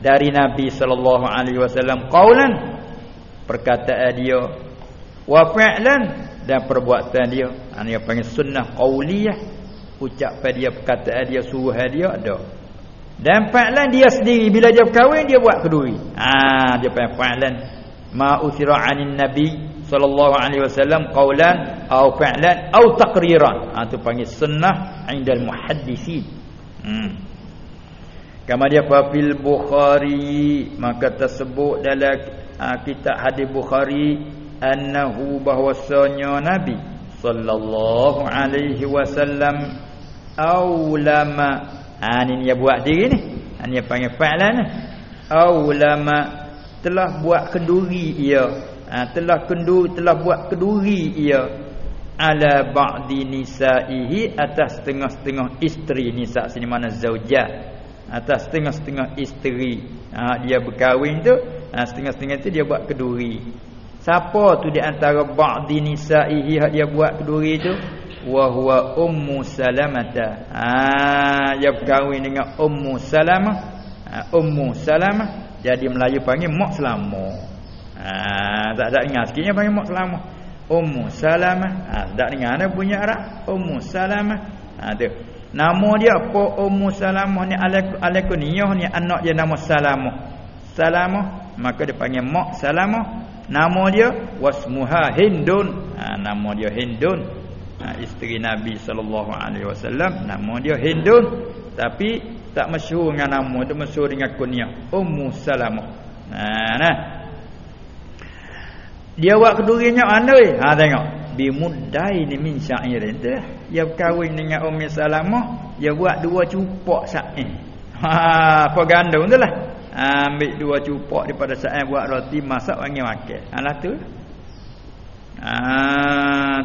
dari Nabi sallallahu alaihi wasallam qaulan perkataan dia wa fi'lan dan perbuatan dia. Ha ni panggil sunnah qauliyah. Ucapan dia perkataan dia suruh dia ada. Dan fa'lan dia sendiri bila dia berkahwin dia buat keduri. Ha dia panggil fa'lan. Ma usira 'anin nabi sallallahu alaihi wasallam qaulan au fi'lan au taqriran. Ha tu panggil sunnah indal muhaddisin. Hmm. Kama dia fil bukhari. Maka tersebut dalam ha, kitab hadis bukhari annahu bahwasanya nabi sallallahu alaihi wasallam aulama. Ha ni dia buat diri ni. Ha, ni panggil fi'lan aulama. Telah buat kenduri ia. Ha, telah kenduri telah buat kenduri ia. Ala ba'di nisaihi atas setengah-setengah isteri nisa sini mana zaujah. Atas setengah-setengah isteri. Ha, dia berkahwin tu ha, setengah-setengah tu dia buat keduri siapa tu di antara ba'di nisaihi hak dia buat keduri tu wa huwa ummu salamata. Ha dia berkahwin dengan ummu salamah. Ha, ummu salamah jadi Melayu panggil mak selama. Ha tak ada ingat sikitnya panggil mak selama. Ummu salamah. Ha tak dengar ada bunyi arab ummu salamah. Ha tu. Nama dia apa? Ummu Salamah ni Alakuniyah ni anak dia nama Salamah. Salamah maka dia panggil mak Salamah. Nama dia wasmuha Hindun. Ha, nama dia Hindun. Ha, isteri Nabi sallallahu alaihi wasallam nama dia Hindun tapi tak masyhur dengan nama dia masyhur dengan kunyah Ummu Salamah. Ha nah. Dia buat kedurinya mana Ha tengok. Bimudaini min syairin. Tu dia berkahwin dengan Ummi Salamah dia buat dua cupok syair ha apa gandum tu lah. Ha, ambil dua cupok daripada syair buat roti masak wangi makan. Alah tu. Ha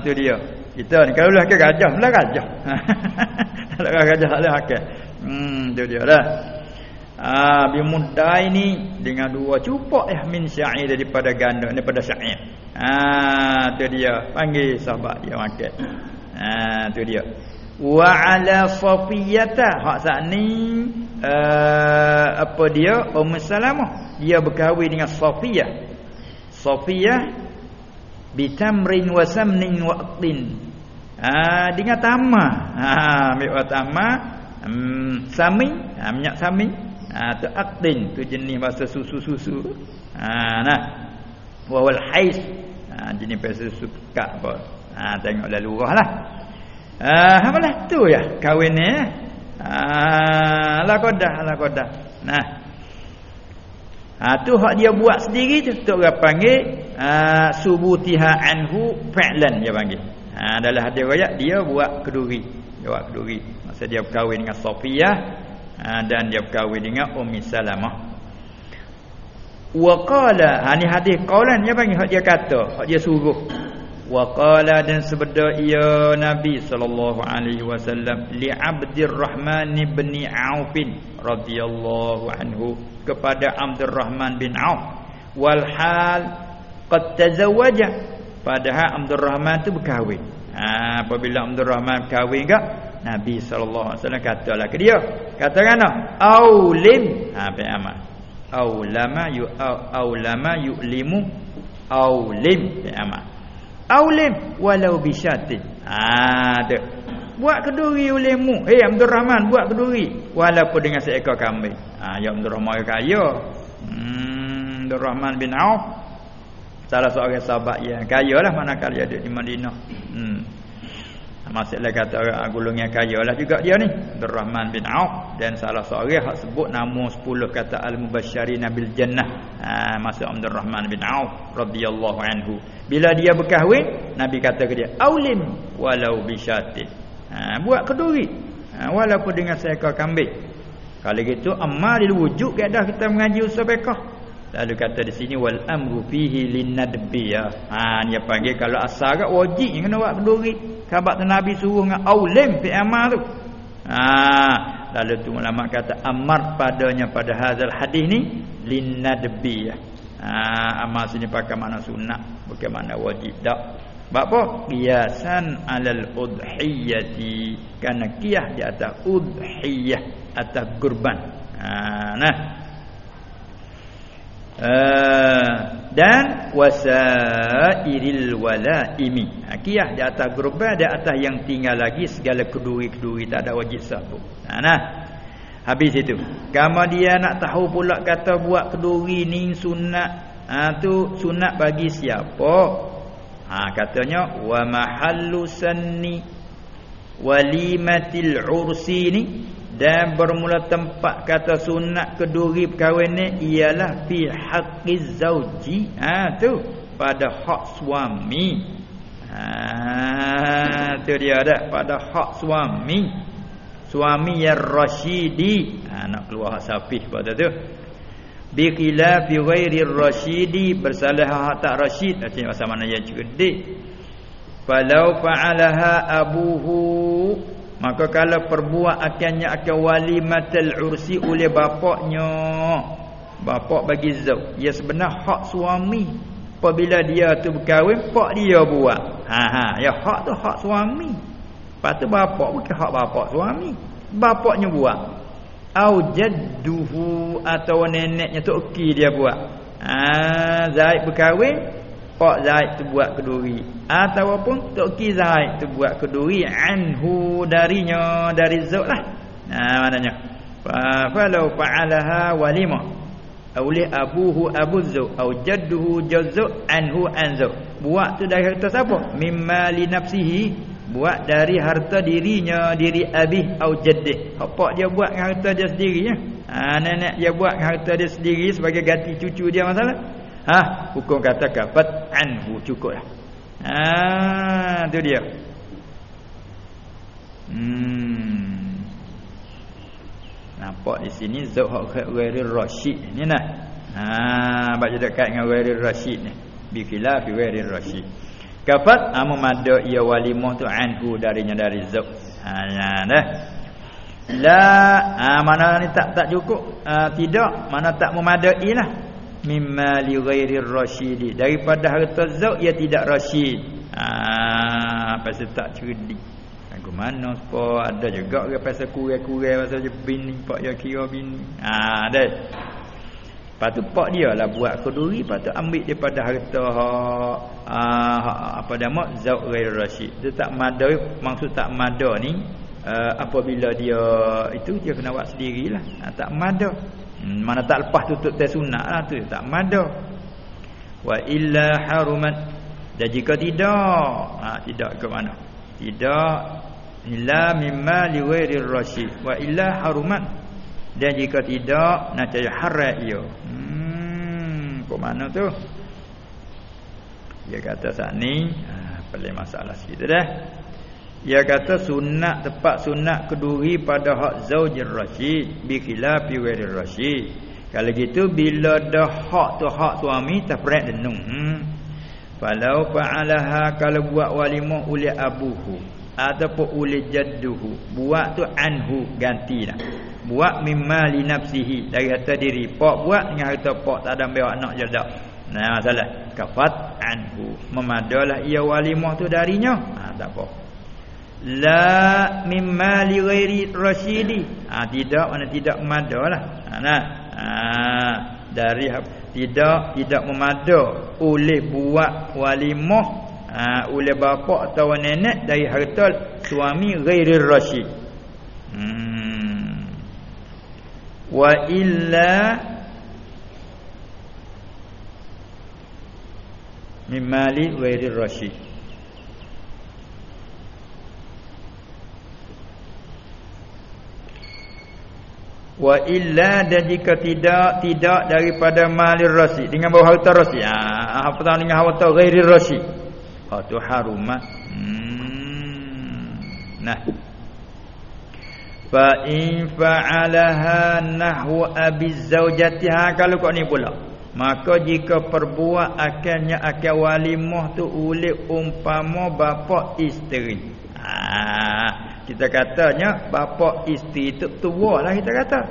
tu dia kita ni kalau lah ke gajah lah gajah *laughs* kalau gajah boleh makan hmm tu dia dah Ah bimudai ni dengan dua cupok eh min syair daripada gandum daripada syair. Ah tu dia panggil sahabat dia makan. Ah tu dia. Wa ala safiyata hak sat ni uh, apa dia Ummu Salamah dia berkahwin dengan Safiyah. Safiyah bitamrin wa samnin wa atin. Ah dengan tamah. Ah ambil tamah um, samin, ah, minyak samin ha tu aqdin tu jenis bahasa susu-susu. Ha nah. Wa wal hais. Ha jenis bahasa suka apa. Ha tengok lalu lah. Ha apalah tu ya kahwin ni ha la qadah la qadah nah. Ha tu hak dia buat sendiri tu. Orang panggil ha subutiha anhu fa'lan dia panggil ha dalam hadis riwayat dia buat keduri dia buat keduri masa dia berkahwin dengan Safiyah ha, dan dia berkahwin dengan Ummi Salamah. Wa qala, ha ni hadis qaulan dia panggil hak dia kata, hak dia suruh. Wa qala dan sebeda ia Nabi sallallahu alaihi wasallam li Abdurrahman bin Auf radhiyallahu anhu kepada Abdurrahman bin Auf wal hal qad tazawwaja padahal Abdurrahman tu berkahwin. Ha, apabila Abdurrahman berkahwin enggak Nabi SAW katalah ke dia. Kata mana Aulim. Ha, Apa yang amat Aulama yu aulama yu'limu Aulim Apa yang amat Aulim Walau bisyatin. Ha, tu. Buat keduri ulimu Eh hey, Abdul Rahman buat keduri. Walaupun dengan seekor kambing. Ha, Ya Abdul Rahman kaya. Hmm, Abdul Rahman bin Auf Salah seorang sahabat yang kaya lah Manakala dia di Madinah. Hmm. Maksudnya kata orang golongan kaya lah juga dia ni. Abdul Rahman bin Auf. Dan salah seorang yang sebut nama 10 kata Al-Mubashari Nabil Jannah. Ha, Maksud Abdul Rahman bin Auf radhiyallahu anhu. Bila dia berkahwin Nabi kata ke dia Aulim walau bisyatin ha, Buat keduri. Ha, Walaupun dengan seekor kambing. Kalau gitu Amalil wujud Kedah kita mengaji usaha bekah Lalu kata di sini wal amru fihi linnadbi ya. Ha dia panggil kalau asal kat wajib kena buat kenduri. Khabar Nabi suruh dengan aulim fi amal tu. Ha lalu tu ulama kata amar padanya pada hazal hadis ni linnadbi ya. Ha amal sini pakai makna sunat bukan makna wajib tak. Sebab apa? Qiyasan alal udhiyati. Karena qiyah di atas udhiyah atas kurban. Ha nah Uh, dan wasairil walaimi. Akiyah di atas gerban di atas yang tinggal lagi segala keduri-keduri tak ada wajib satu ha, nah. Habis itu. Kama dia nak tahu pula kata buat keduri ni sunat ha, tu sunat bagi siapa? Ha katanya wa mahallu sanni walimatil ursi ni dan bermula tempat kata sunat keduri perkahwin ni ialah fi haqqiz zauji. Ha tu. Pada hak suami. Ha tu dia dah. Pada hak suami. Suami yang rasyidi ha nak keluar hak sapih pada tu. Bi khilafi ghairi rasyidi bersalah hak tak rasyid artinya masa mana yang cerdik falau fa'alaha abuhu maka kalau perbuat akannya akan walimatul ursi oleh bapaknya. Bapak bagi zau. Ya sebenar hak suami. Apabila dia tu berkahwin pak dia buat. Ha ha. Ya hak tu hak suami. Patut bapak bukan hak bapak suami. Bapaknya buat. Au jadduhu atau neneknya tu okey dia buat. Ha Zaid berkahwin Pak Zaid tu buat keduri ataupun Tok Ki Zaid tu buat keduri anhu darinya dari Zaid lah. Nah maknanya fa falau fa'alaha walima awli abuhu abu Zaid au jadduhu jazzu anhu anzu. Buat tu dari harta siapa? Mimma li nafsihi buat dari harta dirinya diri abi au jaddih. Apa dia buat harta dia sendiri ya? Ha, nenek dia buat harta dia sendiri sebagai ganti cucu dia masalah. Ha, hukum kata kafat anhu cukuplah. Ha, tu dia. Hmm. Nampak di sini zauh ghairi rasyid ni nah. Ha, baca dekat dengan ghairi rasyid ni. Bi khilaf ghairi rasyid. Kafat amu mada ia walimah tu anhu darinya dari zauh. Ha, ya dah. La, ha, mana ni tak tak cukup? Ha, tidak, mana tak memadai lah mimma li ghairi rasyid daripada harta zau ia tidak rasyid ah pasal tak cerdik. Aku mana apa ada juga orang pasal kurang-kurang pasal je bin pak ya kira bin. Ah ada. Patu pak dia lah buat keduri patu ambil daripada harta ha, ha, apa nama zau ghairi rasyid dia tak mada maksud tak mada ni uh, apabila dia itu dia kena buat sendirilah. Ha, tak mada Hmm, mana tak lepas tutup teh sunat lah tu tak mada. Wa illa harumat. Dan jika tidak ha, tidak ke mana? Tidak. Illa mimma li ghairi rasyid wa illa harumat. Dan jika tidak nak cari ia. Hmm ke mana tu? Dia kata saat ni ha, paling masalah sikit dah ia kata sunat tepat sunat keduri pada hak zaujir rasyid bi khilafi ghairi rasyid. Kalau gitu bila dah hak tu hak suami tafriq denung. Hmm. Falau fa'alaha kalau buat walimah oleh abuhu ataupun oleh jadduhu buat tu anhu gantilah. Buat mimma li nafsihi dari harta diri. Pak buat dengan harta pak tak ada ambil anak je. Nah masalah kafat anhu memadalah ia walimah tu darinya. Ha tak apa la mimma li ghairi rasyidi ha, tidak mana tidak memadalah ha, nah. Ha, dari tidak tidak memada oleh buat walimah. Ha, oleh bapa atau nenek dari harta suami ghairi rasyid hmm. wa illa mimma li ghairi rasyid wa illa dan jika tidak tidak daripada malir rasi dengan bawa harta rasi ah apa tahu dengan harta ghairi rasi ha tu harumat. Hmm. nah. Fa in fa'alaha nahwa abi zaujatiha kalau kau ni pula. Maka jika perbuat akannya akan walimah tu oleh umpama bapa isteri. Ah kita katanya bapa isteri tu tua lah kita kata.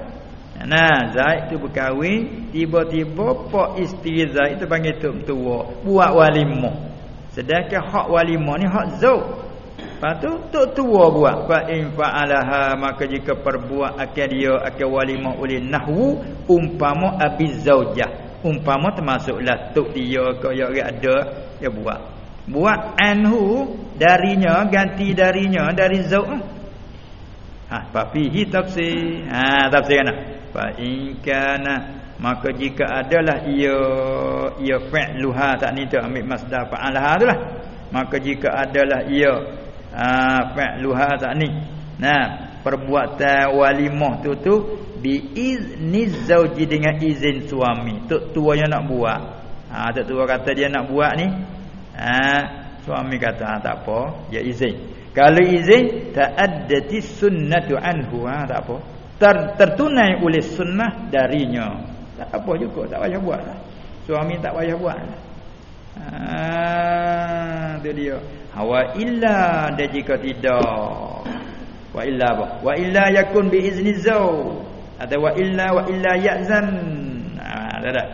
Nah, Zaid tu berkahwin, tiba-tiba pak isteri Zaid tu panggil tu tua, buat walimah. Sedangkan hak walimah ni hak zauj. Lepas tu tok tua buat fa in fa'alaha maka jika perbuat akan dia akan walimah oleh nahwu umpama abi zaujah. Umpama termasuklah tok dia ke ya ada dia buat buat anhu darinya ganti darinya dari zauq ha fa fihi tafsir. Ha tafsir kana fa in maka jika adalah ia ia fa'luha tak ni tu ambil masdar fa'alaha itulah maka jika adalah ia ah fa'luha tak ni. Nah perbuatan walimah tu tu bi izni zauji dengan izin suami. Tok tua yang nak buat. Ha tok tua kata dia nak buat ni ha suami kata ha, tak apa dia izin kalau izin ta'addati sunnatu anhu ha tak apa Ter, tertunai oleh sunnah darinya tak apa juga tak payah buat lah suami tak payah buat lah. Ah, tu dia. Hawa illa dan jika tidak. Wa illa apa? Wa illa yakun bi izni zau. Atau wa illa wa illa ya'zan. Ah, dah dah.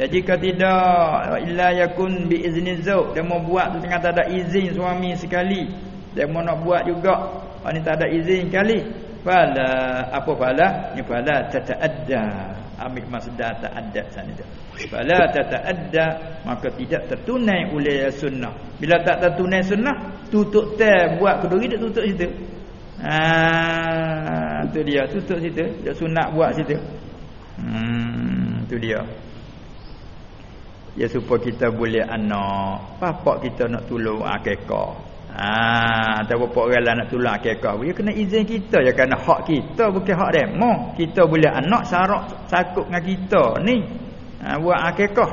Dan jika tidak illa yakun bi izni zau. Dia mau buat tu tengah tak ada izin suami sekali. Dia mau nak buat juga. Wanita tak ada izin sekali. Fala apa fala? Ni fala tata'adda ambil masdar ta'adda sana tu. Fala tata'adda maka tidak tertunai oleh sunnah. Bila tak tertunai sunnah, tutup teh buat keduri dia tutup situ. Ha tu dia tutup situ, dia sunat buat situ. Hmm tu dia. Ya supaya kita boleh anak, bapak kita nak tolong akikah. Ah, tak apa orang lah nak tolong akikah. Dia kena izin kita ya kerana hak kita bukan hak demo. Kita boleh anak sarak sakut dengan kita ni. Ha, buat akikah.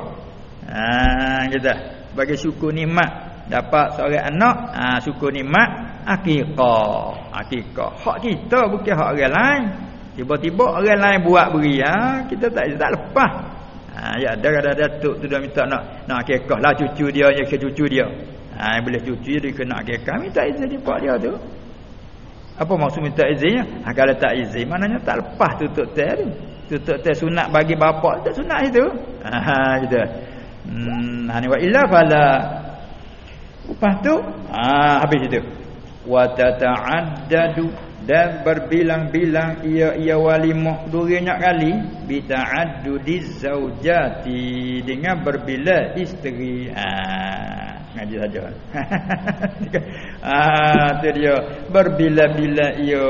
Ha, kita bagi syukur nikmat dapat seorang anak, ha, syukur nikmat akikah. Akikah. Hak kita bukan hak orang lain. Tiba-tiba orang lain buat beri ha, kita tak tak lepas. Ha, ya ada datuk tu dah minta nak nak akikah lah cucu dia ya cucu dia. Ha, boleh cuci dia kena akikah minta izin dia pak dia tu. Apa maksud minta izinnya? Ha, kalau tak izin maknanya tak lepas tutup teh tu. Tutup teh sunat bagi bapak tak sunat itu. Ha gitu. Hmm ha, ni wa illa fala. Lepas tu ha habis itu. Wa tata'addadu dan berbilang-bilang ia ia walimah banyak kali bi ta'addudiz zaujati dengan berbilang isteri. Ha ngaji saja. *laughs* ah tu dia berbila-bila ia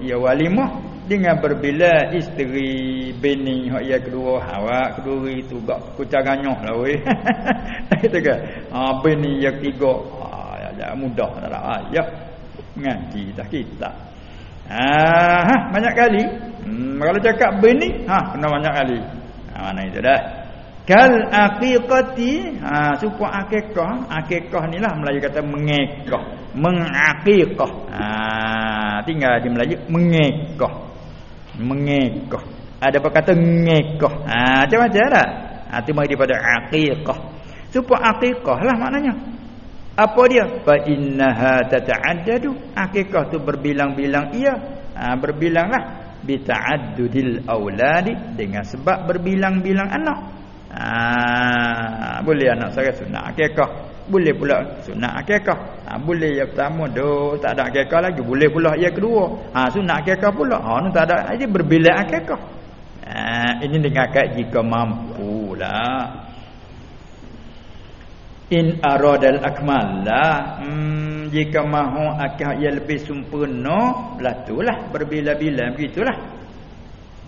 ia walimah dengan berbila isteri bini hak ia kedua awak kedua itu gak kucaganyoh lah weh. *laughs* Itu ke? Ah bini yang ketiga ah ya mudah tak lah. Ya. Ngaji dah kita. Ah ha, banyak kali. Hmm, kalau cakap bini ha kena banyak kali. Ha, mana itu dah? Kal aqiqati ha supo akikah akikah ni lah Melayu kata mengekah mengakikah ha tinggal di Melayu mengekah mengekah ada apa kata ngekah ha macam-macam dah ha tu mari daripada aqiqah. Supo akikah lah maknanya apa dia fa innaha tata'addadu akikah tu berbilang-bilang ia ha berbilanglah bi ta'addudil auladi dengan sebab berbilang-bilang anak Ha, boleh anak saya sunat akikah. Boleh pula sunat akikah. Ha, boleh yang pertama do tak ada akikah lagi. Boleh pula yang kedua. Ha, sunat akikah pula. Ha, ni tak ada. Ini berbilang akikah. Ha, ini dengan kait jika mampu lah. In aradal akmal lah. Hmm, jika mahu akikah yang lebih sempurna. Belatulah. Berbila-bila. Begitulah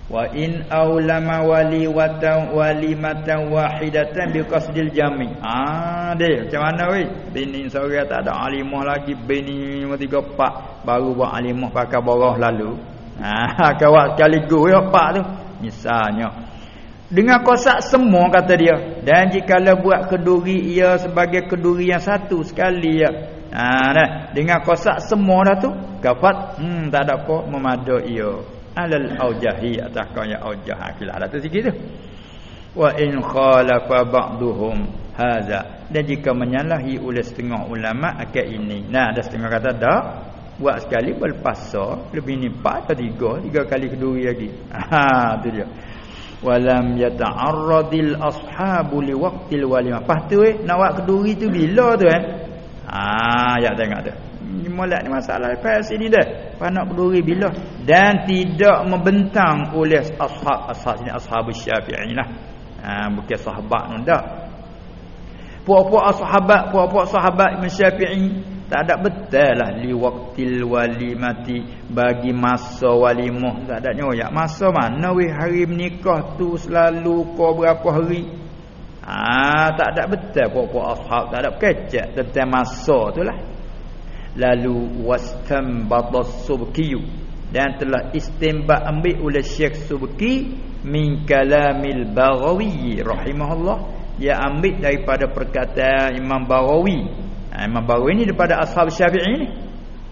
wa in aulama wali watan walimatan wahidatan bi qasdil jami ah dia macam mana weh bini seorang tak ada alimah lagi bini tiga pak baru buat alimah pakai borah lalu ah *laughs* kawat sekali go ya pak tu misalnya dengan kosak semua kata dia. Dan jika buat keduri ia sebagai keduri yang satu sekali ya. Ah nah. Dengan kosak semua dah tu kafat hmm tak ada apa memadai ia. Alal aujahi atas kau yang aujah akilah ada tu sikit tu. Wa in khalafa ba'duhum hadza dan jika menyalahi oleh setengah ulama akal ini. Nah ada setengah kata dak buat sekali berpasa lebih ni empat atau tiga tiga kali kedua lagi. *laughs* Ha tu dia walam yata'arradil ashabu liwaqtil walimah pas tu eh nak buat kedua tu bila tu eh. Ha ya tengok tu. Molek ni masalah. Pas sini dah. Panak berduri bila? Dan tidak membentang oleh ashab ashab ini ashab syafi'i lah. Ha, bukan sahabat nun dak puak-puak sahabat puak-puak sahabat Imam Syafi'i tak ada betul lah li waqtil walimati bagi masa walimah tak ada nyoyak masa mana weh hari menikah tu selalu kau berapa hari Ah tak ada betul puak-puak ashab tak ada kecek tentang masa tu lah. Lalu wastambatas subki dan telah istinbat ambil oleh Syekh Subki min kalamil Baghawi rahimahullah dia ambil daripada perkataan Imam Baghawi. Ha, Imam Baghawi ni daripada ashab Syafi'i ni.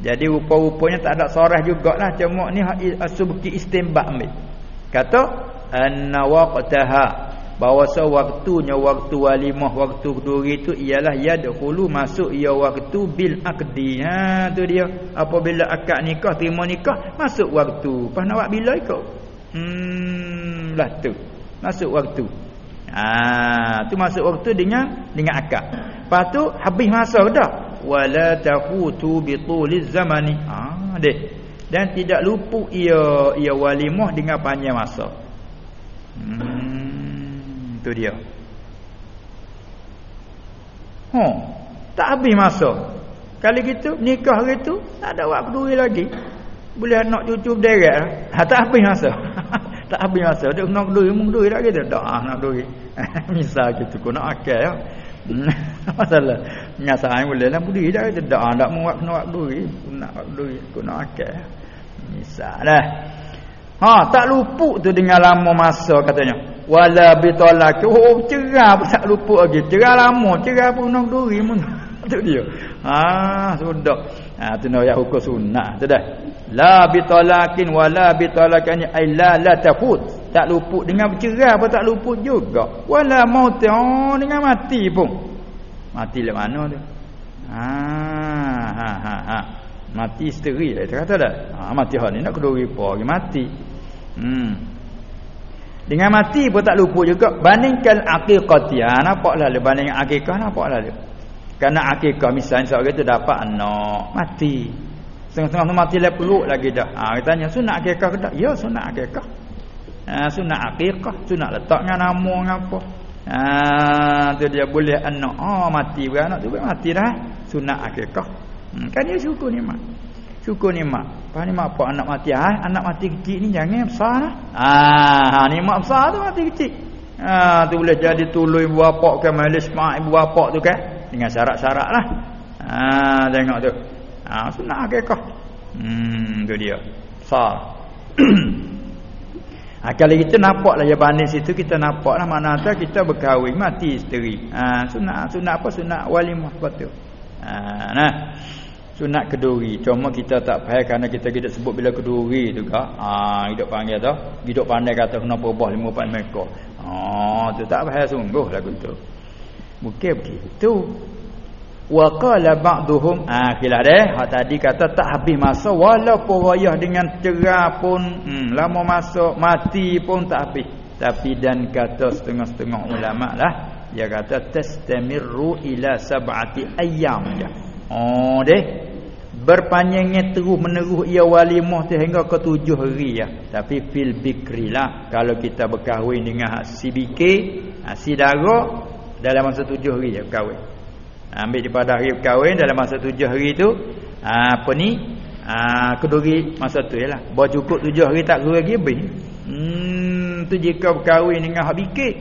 Jadi rupa-rupanya tak ada sorah jugalah. Cuma ni Subki istinbat ambil. Kata anna waqtaha bahawa waktunya waktu walimah waktu keduri itu ialah yadkhulu masuk ia waktu bil aqdi. Ha tu dia. Apabila akad nikah terima nikah masuk waktu. Pas nak buat bila ikut? Hmm lah tu. Masuk waktu. Ha tu masuk waktu dengan dengan akad lepas tu habis masa dah wala taqutu bi tuliz zamani ha deh dan tidak luput ia ia walimah dengan panjang masa hmm itu dia. Oh, tak habis masa. Kali gitu nikah hari tu tak ada waktu duit lagi. Boleh nak cucu berderet. Ha, *laughs* tak habis masa. *laughs* tak habis masa. Dia nak duit, mung duit lagi tu. Tak ah, nak duit. *laughs* Misal gitu kau nak akal ya. *laughs* Masalah. Nyasain boleh lah budi dah. Kata tak ah, tak mau nak duit. Nak duit kau nak akal. Misal dah. Ha, tak luput tu dengan lama masa katanya. Wala bitolak oh cerah pun tak lupa lagi. Cerah lama cerah pun nak duri mun *laughs* tu dia. Ha sudah. Ha tu nak hukum sunnah. Tu dah. La bitolakin wala bitolakan ai la la tafut tak luput dengan bercerah pun tak luput juga wala maut oh, dengan mati pun mati le mana tu ha ha ha ha mati isteri lah kata dah ha mati hal ni nak keduri apa mati hmm dengan mati pun tak lupa juga. Bandingkan akikati. Ha, nampaklah dia banding akikah. Nampaklah dia. Kerana akikah misalnya seorang itu dapat anak. Mati. Setengah-setengah tu mati lah peluk lagi dah. Ha, dia tanya sunat akikah ke tak? Ya sunat akikah. Ha, sunat akikah. Sunat letak dengan nama dengan apa. Ha, tu dia boleh anak. Oh mati beranak tu mati dah. Sunat akikah. Hmm, kan dia syukur ni mak. Syukur ni mak. Apa ni mak apa anak mati ah? Anak mati kecil ni jangan besar lah. Ah, ha, ni mak besar tu mati kecil. Ah, tu boleh jadi tului ibu bapa ke majlis mak ibu bapa tu kan dengan syarat-syarat lah. Ah, tengok tu. Ah, sunat akikah. Hmm, tu dia. Besar. *clears throat* Ha, kalau kita nampak lah banding situ kita nampak lah mana tu kita berkahwin mati isteri. Ha, sunat sunat apa? Sunat walimah betul. Ha, nah. Sunat keduri. Cuma kita tak faham kerana kita tidak sebut bila keduri juga ah ha, hidup panggil tu. Hidup pandai kata kenapa ubah lima empat mereka. Ah tu tak faham sungguh lagu tu. Bukan begitu wa qala ba'dhum ah kilah deh hak tadi kata tak habis masa walaupun rayah dengan cerah pun hmm, lama masa mati pun tak habis tapi dan kata setengah-setengah ulama lah dia kata tastamirru ila sab'ati ayyam je Oh deh berpanjangnya terus menerus ia walimah sehingga ke tujuh hari ya. Tapi fil bikri lah kalau kita berkahwin dengan si bikir, si dara dalam masa tujuh hari ya berkahwin. Ambil daripada hari berkahwin dalam masa tujuh hari tu ha, apa ni? Ha, keduri masa tu ialah. Bawa cukup tujuh hari tak keluar lagi habis. Hmm tu jika berkahwin dengan hak bikir.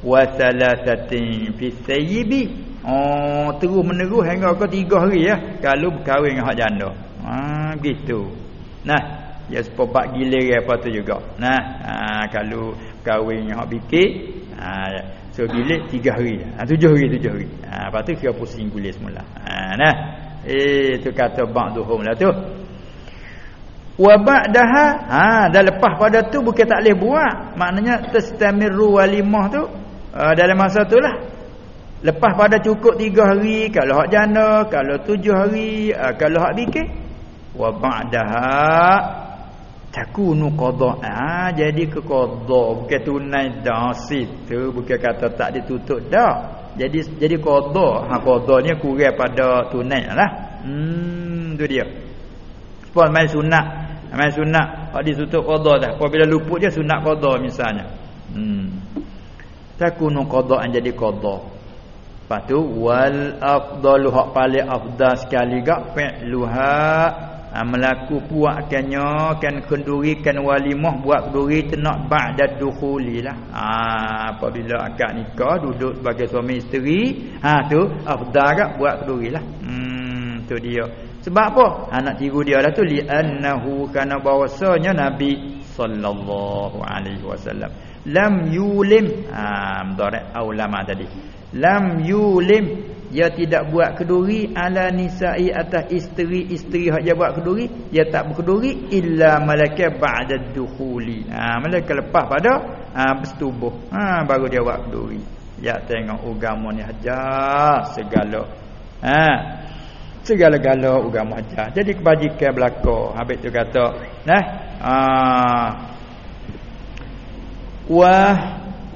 Wa salasatin fi sayyibi Oh, terus menerus hingga ke tiga hari ya. Kalau berkahwin dengan hak janda. Ha, gitu. Nah, ya sepopak gilir apa tu juga. Nah, ha, kalau kahwin dengan hak bikir, ha, so gilir tiga hari. Ha, tujuh hari, tujuh hari. Ha, lepas tu kira pusing kulit semula. Ha, nah, eh, tu kata ba'duhum lah tu. Wa ba'daha, ha, dah lepas pada tu bukan tak boleh buat. Maknanya tastamiru walimah tu, uh, dalam masa tu lah Lepas pada cukup tiga hari kalau hak jana, kalau tujuh hari, uh, kalau hak bikin wa ba'daha takunu qada. Ah jadi ke qada bukan tunai dah situ bukan kata tak ditutup dah. Jadi jadi qada. Ha qada ni kurang pada tunai lah. Hmm tu dia. Sebab main sunat, main sunat hak ditutup qada dah. Apabila luput dia sunat qada misalnya. Hmm. Takunu qada jadi qada. Lepas tu wal afdalu hak paling afdal sekali gak fi'luha ha, melaku puakkannya kan kenduri kan walimah buat kenduri tenak ba'da dukhuli lah ha, apabila akad nikah duduk sebagai suami isteri ha tu afdal gak buat kenduri lah hmm tu dia. Sebab apa? Ha, nak tiru dia lah tu. Li annahu kana bahwasanya nabi sallallahu alaihi wasallam. Lam yulim. Ha mudarat au lama tadi lam yulim dia tidak buat keduri ala nisa'i atas isteri-isteri hak dia buat keduri dia tak berkeduri illa malaka ba'da dukhuli. Ha malaka lepas pada ha bersetubuh. Ha baru dia buat keduri. Ya tengok agama ni aja segala. Ha segala-gala agama aja jadi kebajikan belaka. Habis tu kata nah ha wa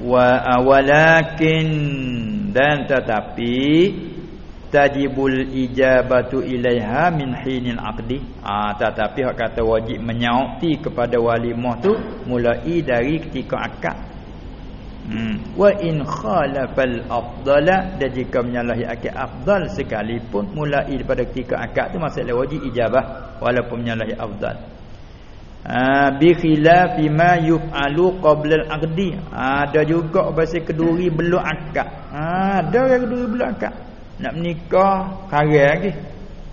wa walakin dan tetapi tajibul ijabatu ilaiha min hinil aqdi. Ah tetapi hak kata wajib menyauti kepada walimah tu mulai dari ketika akad. Hmm. Wa in khalafal afdala dan jika menyalahi akad afdal sekalipun mulai daripada ketika akad tu masalah wajib ijabah walaupun menyalahi afdal. Ah bi khilafi ma yuf'alu qabla al-aqdi. Ada juga bahasa keduri belum akad. Ha, ada yang keduri belum akad nak menikah hari lagi.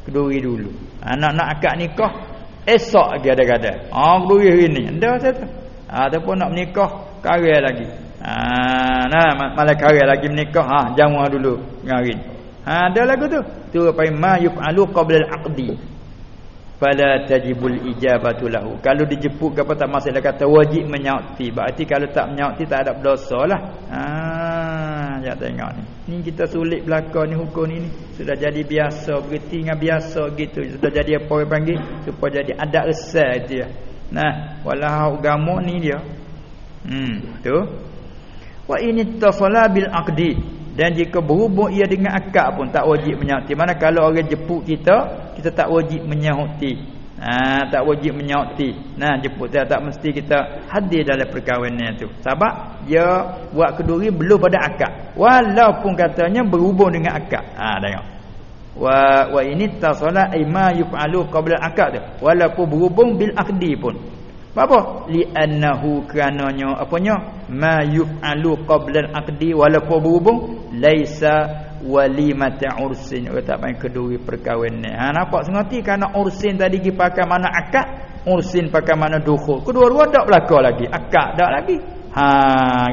Keduri dulu. Anak nak akad nikah esok lagi ada-ada. Ah keduri hari ni. Ada satu ah, ataupun nak menikah hari lagi. Ah nah malah hari lagi menikah. Ah jamu dulu hari ha ada lagu tu. Tu apa? Ma yufalu qabla al-aqdi. Fala tajibul ijabatu lahu. Kalau dijemput ke apa tak masalah kata wajib menyauti berarti kalau tak menyauti tak ada berdosa lah. Ha ya tengok ni. Ni kita sulit belaka ni hukum ni, ni. Sudah jadi biasa berarti dengan biasa gitu. Sudah jadi apa orang panggil? Supaya jadi adat resal dia. Nah walau agama ni dia. Hmm tu. Wa ini tasala bil aqdi. Dan jika berhubung ia dengan akad pun tak wajib menyauti mana kalau orang jemput kita kita tak wajib menyauti ha, tak wajib menyauti nah jemput dia. Tak mesti kita hadir dalam perkahwinan itu sebab dia buat keduri belum pada akad walaupun katanya berhubung dengan akad ha tengok. Wa wa ini tasala ima yufalu qabla akad walaupun berhubung bil akdi pun. Apa? Li'annahu kerananya apanya? Ma yuf'alu qabla al-aqdi walaupun berhubung laisa walimata ursin. Orang tak main keduri perkahwinan. Ha nampak sengerti kerana ursin tadi kita pakai mana akad, ursin pakai mana dukhul. Kedua-dua tak berlaku lagi. Akad tak lagi. Ha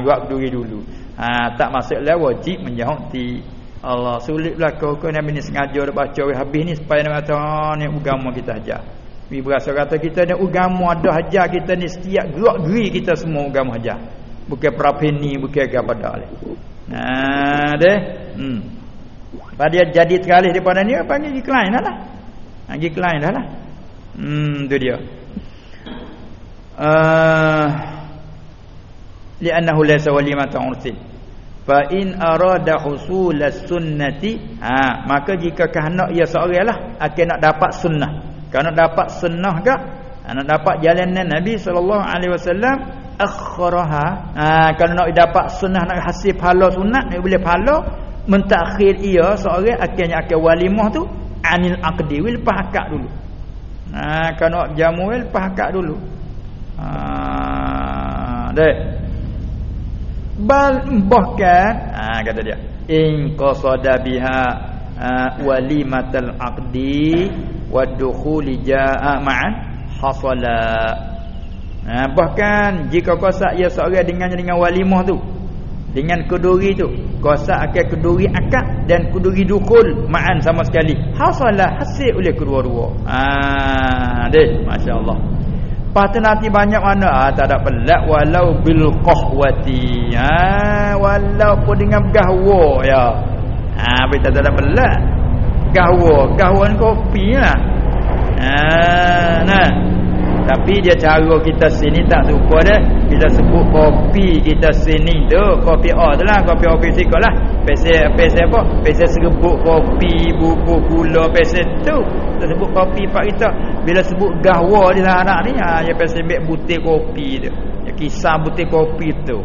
buat keduri dulu. Ha tak masuk lah wajib menjauhi Allah sulit berlaku kau Nabi ni sengaja dah baca habis ni supaya nak kata oh, ni agama kita ajar. Mi berasa kata kita ni agama ada hajar kita ni setiap gerak geri kita semua agama hajar. Bukan prapeni, bukan apa dah Nah, deh. Hmm. Pada jadi sekali daripada ni panggil decline dah lah. Panggil decline dah lah. Hmm, tu dia. Uh, li'annahu laysa walimatan ursil. Fa in arada husul sunnati, ha, maka jika kehendak ia seorang lah akan nak dapat sunnah. Kalau dapat sunnah ke? Nak dapat jalanan Nabi sallallahu alaihi wasallam akhraha. Ha, kalau nak dapat sunnah nak hasil pahala sunat, nak boleh pahala mentakhir ia seorang akhirnya akan walimah tu anil aqdi wil pahakak dulu. Ha, kalau nak jamu wil pahakak dulu. Ha, dek. Bal bahkan ha, kata dia in qasada biha ha, walimatal aqdi wadukhuli jaa ma'an hasala ha, bahkan jika kosak ia seorang dengan dengan walimah tu dengan keduri tu kosak akan keduri akad dan keduri dukhul ma'an sama sekali. Hasala hasil oleh kedua-dua. Ha, deh masya-Allah. Pasti nanti banyak mana? Ah tak ada pelak walau bil qahwati. Ha walaupun dengan gahwa ya. Ha, betul tak ada pelak gahwa. Gahwa kopi lah. Ha, nah tapi dia cara kita sini tak suka dah bila sebut kopi kita sini tu kopi A tu lah kopi A fisik lah. Pesel pesel apa? Pesel serbuk kopi bubuk gula pesel tu. Kita sebut kopi pak kita. Bila sebut gahwa di sana anak ni ha, dia pesel ambil butir kopi tu dia kisah butir kopi tu.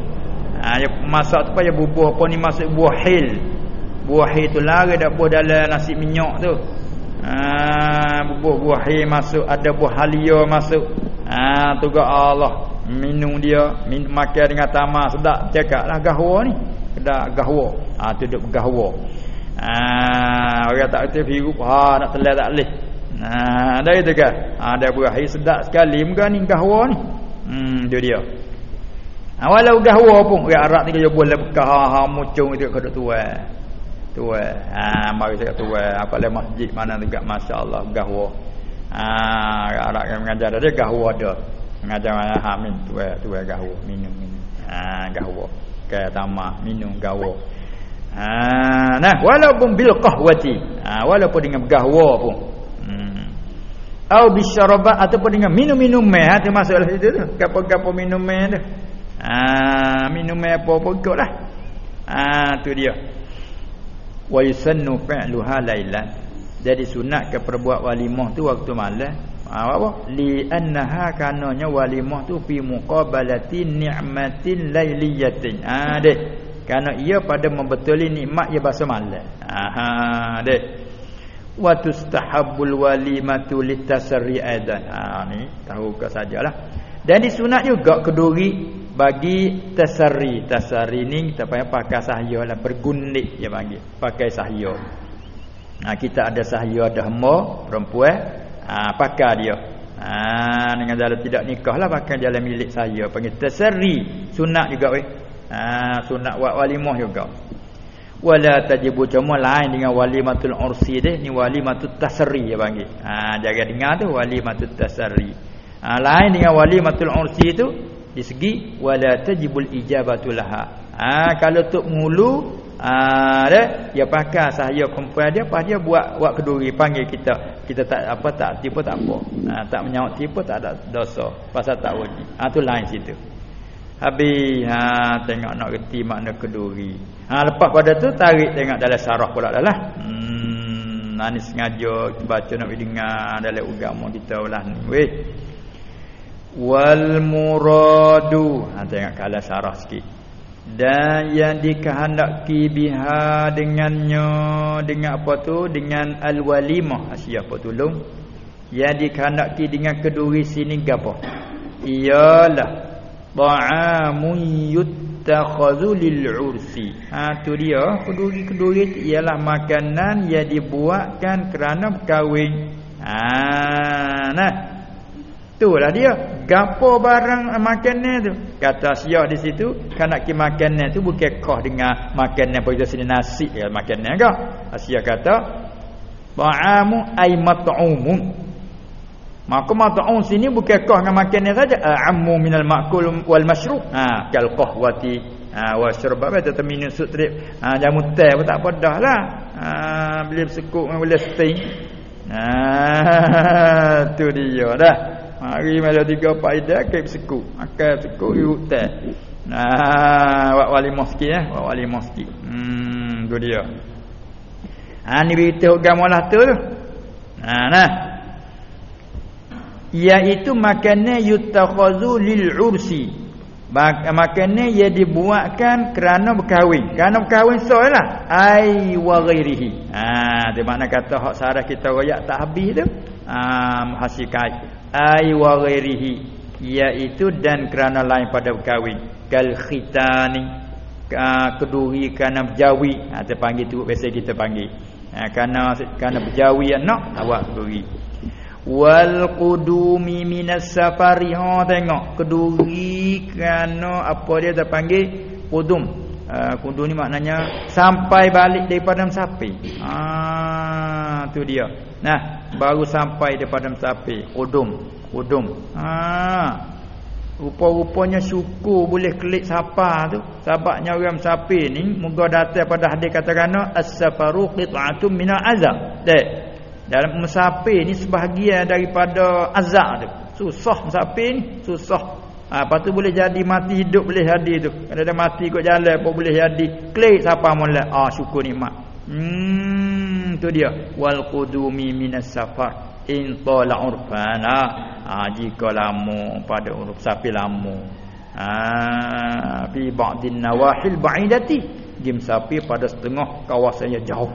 Ha, dia masak tu apa dia bubuh apa ni masuk buah hil. Buah itu lari dah buah dalam nasi minyak tu. Ha Ah buah buah masuk, ada buah halia masuk. Ah tugas Allah minum dia, minum makan dengan tamar sedap cakaplah gahwa ni. Kedak gahwa. Ah tu duk gahwa. Ah orang tak kata biru, ha nak telan tak boleh. Nah, ada itu kan? Ada buah sedap sekali muka ni gahwa ni. Hmm dia dia. Ha, walau gahwa pun orang Arab ni dia boleh bekah ha, ha mucung itu keduk tuai. Tuai. Ha mari saya tuai apa le masjid mana dekat masya-Allah gahwa. Ha Arab yang mengajar dia gahwa ada. Mengajar mana ha min tuai tuai gahwa minum minum. Ha gahwa. Kaya tamah minum gahwa. Ha nah walaupun bil qahwati. Ha walaupun dengan gahwa pun. Hmm. Au bisyarabat ataupun dengan minum-minum meh ha termasuklah itu tu. Gapo-gapo minum meh tu. Ah minum apa-apa ikutlah. Ah tu dia. Wa yusannu fa'luha lailan. Jadi sunat ke perbuat walimah tu waktu malam. Ah apa? Li annaha kananya walimah tu fi muqabalati ni'matin lailiyatin. Ah dek. Karena ia pada membetuli nikmat ia bahasa malam. Ah dek. Wa tustahabbul walimatu litasarri aidan. Ah ni tahu ke sajalah. Dan disunat juga keduri bagi tasari. Tasari ni kita panggil pakai sahaya lah. Bergundik dia panggil. Pakai sahaya ha, kita ada sahaya ada hamba perempuan. Ha, pakai dia. Ha, dengan jalan tidak nikah lah pakai jalan milik saya. Panggil tasari. Sunat juga weh. Ha, sunat buat walimah juga. Wala tajibu cuma lain dengan walimatul ursi deh ni walimatul tasari dia panggil. Ha, jaga dengar tu walimatul tasari. Ha, lain dengan walimatul ursi tu di segi wala tajibul ijabatu laha. Ha, kalau tok mulu ha, dia pakai sahaya perempuan dia pas dia buat buat keduri panggil kita. Kita tak apa tak tipu tak apa. Ha, tak menyawat tipu tak ada dosa. Pasal tak wajib. Ha tu lain situ habis ha tengok nak reti makna keduri. Ha lepas pada tu tarik tengok dalam sarah pula dah lah. Hmm ni sengaja baca nak dengar dalam agama kita lah ni. Weh wal muradu. Ha tengok kalah sarah sikit. Dan yang dikehendaki biha dengannya. Dengan apa tu? Dengan al walimah siapa tolong yang dikehendaki dengan keduri sini gapo? Ialah ta'amun yuttakhadhu lil ursi ha tu dia. Keduri-keduri ialah makanan yang dibuatkan kerana berkahwin. Ha nah Itulah dia. Gapo barang makanan tu? Kata Syiah di situ, kan nak makanan tu bukan kah dengan makanan pada sini nasi ya makanan ke? Syiah kata ta'amu ay mat'umun. Maka mat'um sini bukan kah dengan makanan saja, ammu minal ma'kul wal mashrub. Ha, kal qahwati ha wa syurba ba minum sutrip. Ha jamu teh pun tak apa lah. Ha beli sekuk boleh sting. Ha *laughs* tu dia dah. Hari malam tiga empat ke seku. Makan seku di hutan. Nah, wak wali moski eh, wak wali moski. Hmm, tu dia. Ha ni berita agama lah tu. Nah, nah. Iaitu makanan yutakhazu lil ursi. Makanan yang dibuatkan kerana berkahwin. Kerana berkahwin soalah. Ai wa ghairihi. Ha, di mana kata hak sarah kita royak tak habis tu. Ha, hasil kait ay wa ghairihi iaitu dan kerana lain pada berkahwin kal khitani keduri kerana berjawi. Ha terpanggil tu biasa kita panggil. Ha kerana kerana berjawi anak awak keduri wal qudumi minas safari. Ha tengok keduri kerana apa dia terpanggil? Qudum. Ha, qudum ni maknanya sampai balik daripada sapi. Ha tu dia. Nah baru sampai daripada sapi. Udum udum. Ha. Rupa-rupanya syukur boleh klik siapa tu. Sebabnya orang sapi ni moga datang pada hadis katakan as-safaru qit'atun min azab. Dek dalam musafir ni sebahagian daripada azab tu. Susah musafir ni susah. Ha, lepas tu boleh jadi mati hidup boleh jadi tu. Kalau ada mati ikut jalan apa boleh jadi. Klik siapa mula. Ah syukur nikmat. Hmm tu dia. Wal qudumi minas safar. In tala urfana. Ha, jika lama pada uruf sapi lama ha fi ba'din nawahil ba'idati. Gim sapi pada setengah kawasan yang jauh.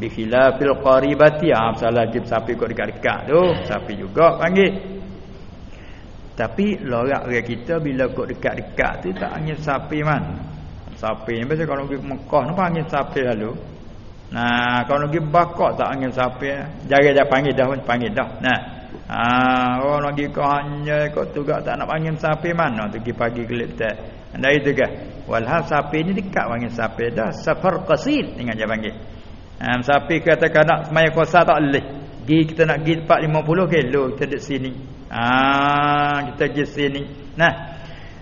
Bi khilafil qaribati. Ah salah jib sapi kau dekat-dekat tu. Sapi juga panggil. Tapi lorak orang kita bila kau dekat-dekat tu tak angin sapi man. Sapi ni biasa kalau pergi Mekah ni panggil sapi lalu nah kalau pergi bakok tak angin sapi jaga dia panggil dah panggil dah nah Ah, oh lagi kau hanya kau tu tak nak panggil sapi mana tu pergi pagi kelip tak. Anda itu ke? Walhal sapi ni dekat panggil sapi dah safar qasid dengan dia panggil. Ha, sapi katakan nak semaya kuasa tak boleh. Gi kita nak pergi 450 kilo kita duduk sini. Ah, kita pergi sini. Nah.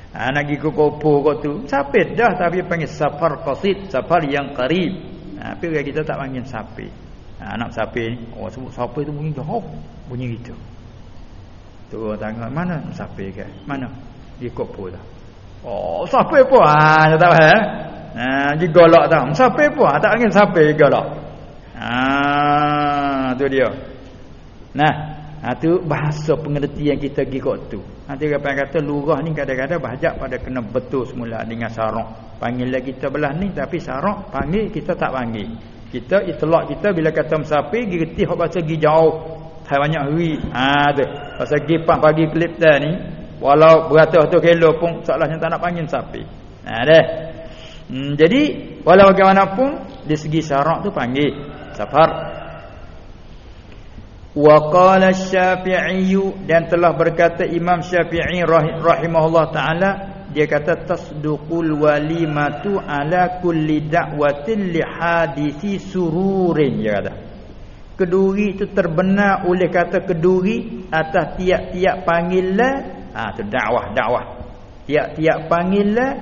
Ha, nak pergi ke Kopo kau tu. Sapi dah tapi panggil safar qasid, safar yang qarib. Ha, tapi kita tak panggil sapi. Ha, anak sapi ni, oh sebut sapi tu bunyi jauh. Bunyi gitu. Turun tangan mana sapi ke? Mana? Di kopo dah. Oh, sapi apa? Ha, tak tahu eh. Ha, di golok dah. Sapi apa? Tak angin sapi golok. Ha, tu dia. Nah, ha, tu bahasa pengertian kita pergi kok tu. Nanti apa yang kata lurah ni kadang-kadang bahajak pada kena betul semula dengan sarok. Panggil lah kita belah ni tapi sarok panggil kita tak panggil. Kita itlak kita bila kata sapi gerti hok bahasa gi jauh. Hai banyak hari. Ha tu. Pasal gipang pagi klip dah ni walau beratus-ratus kilo pun salahnya tak nak panggil sapi. Ha dah. Hmm, jadi walau bagaimanapun di segi syarak tu panggil. Safar wa qala syafi'i dan telah berkata imam syafi'i rahimahullah taala dia kata tasduqul walimatu ala kulli da'watin li hadisi sururin dia kata. Keduri itu terbenar oleh kata keduri atas tiap-tiap panggilan ah ha, dakwah dakwah. Tiap-tiap panggilan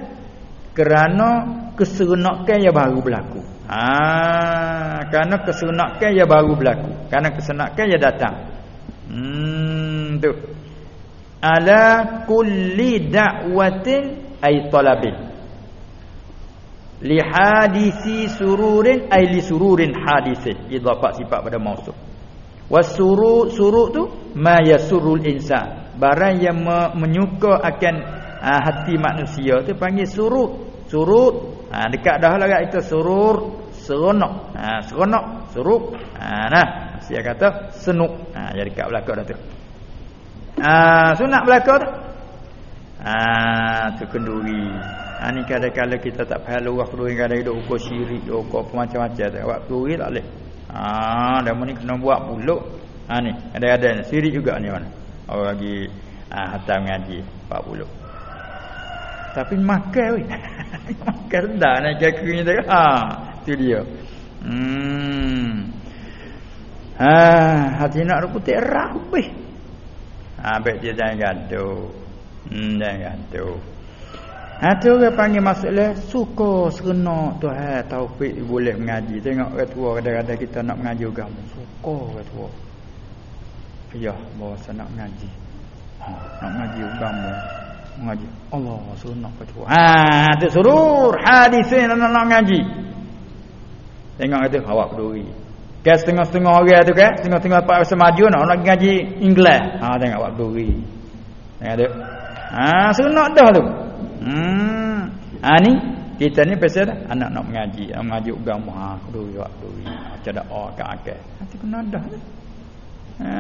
kerana keseronokan yang baru berlaku ah ha, kerana keseronokan yang baru berlaku. Kerana keseronokan yang datang. Hmm tu. Ala kulli da'watin ay talabin. Li hadisi sururin ay li sururin hadisin. Idafah sifat pada mausuf wasuru suruk tu ma yasurul insan. Barang yang menyuka akan ha, hati manusia tu panggil surut surut ha, dekat dah lah itu surur seronok ha, seronok suruk ha, nah dia kata senuk ha, jadi dekat belakang dah tu ha, sunat belakang tu ha, tu kenduri Ha ni kadang-kadang kita tak faham luah kedua kadang hidup ukur syirik, ukur macam-macam tak waktu ni tak boleh. Ha dan ni kena buat puluk. Ha ni ada-ada syirik juga ni mana. Orang lagi ha, hatam ngaji 40. Tapi makan weh. *laughs* makan dah nak ni tak. Ha tu dia. Hmm. Ha hati nak ruputik rapih. Ha baik dia jangan gaduh. Hmm jangan gaduh. Ha tu orang panggil masalah suka serenok Tuhan taufik boleh mengaji. Tengok orang tua kadang-kadang kita nak mengaji agama. Suka orang tua. Ya, bawa saya nak mengaji. Ha, nak mengaji agama. Mengaji. Allah orang tua. Ha, tu surur hadis nak nak mengaji. Tengok itu awak peduli. Kan setengah-setengah orang tu kan, setengah-setengah pak semaju nak nak mengaji Inggeris. Ha, tengok awak peduli. Tengok tu. Ha, serenok dah tu. Hmm. Ha ni kita ni pasal anak nak mengaji, nak mengaji agama ha kudu buat kudu. Macam dak oh kat akal. Nanti kena dah. Ha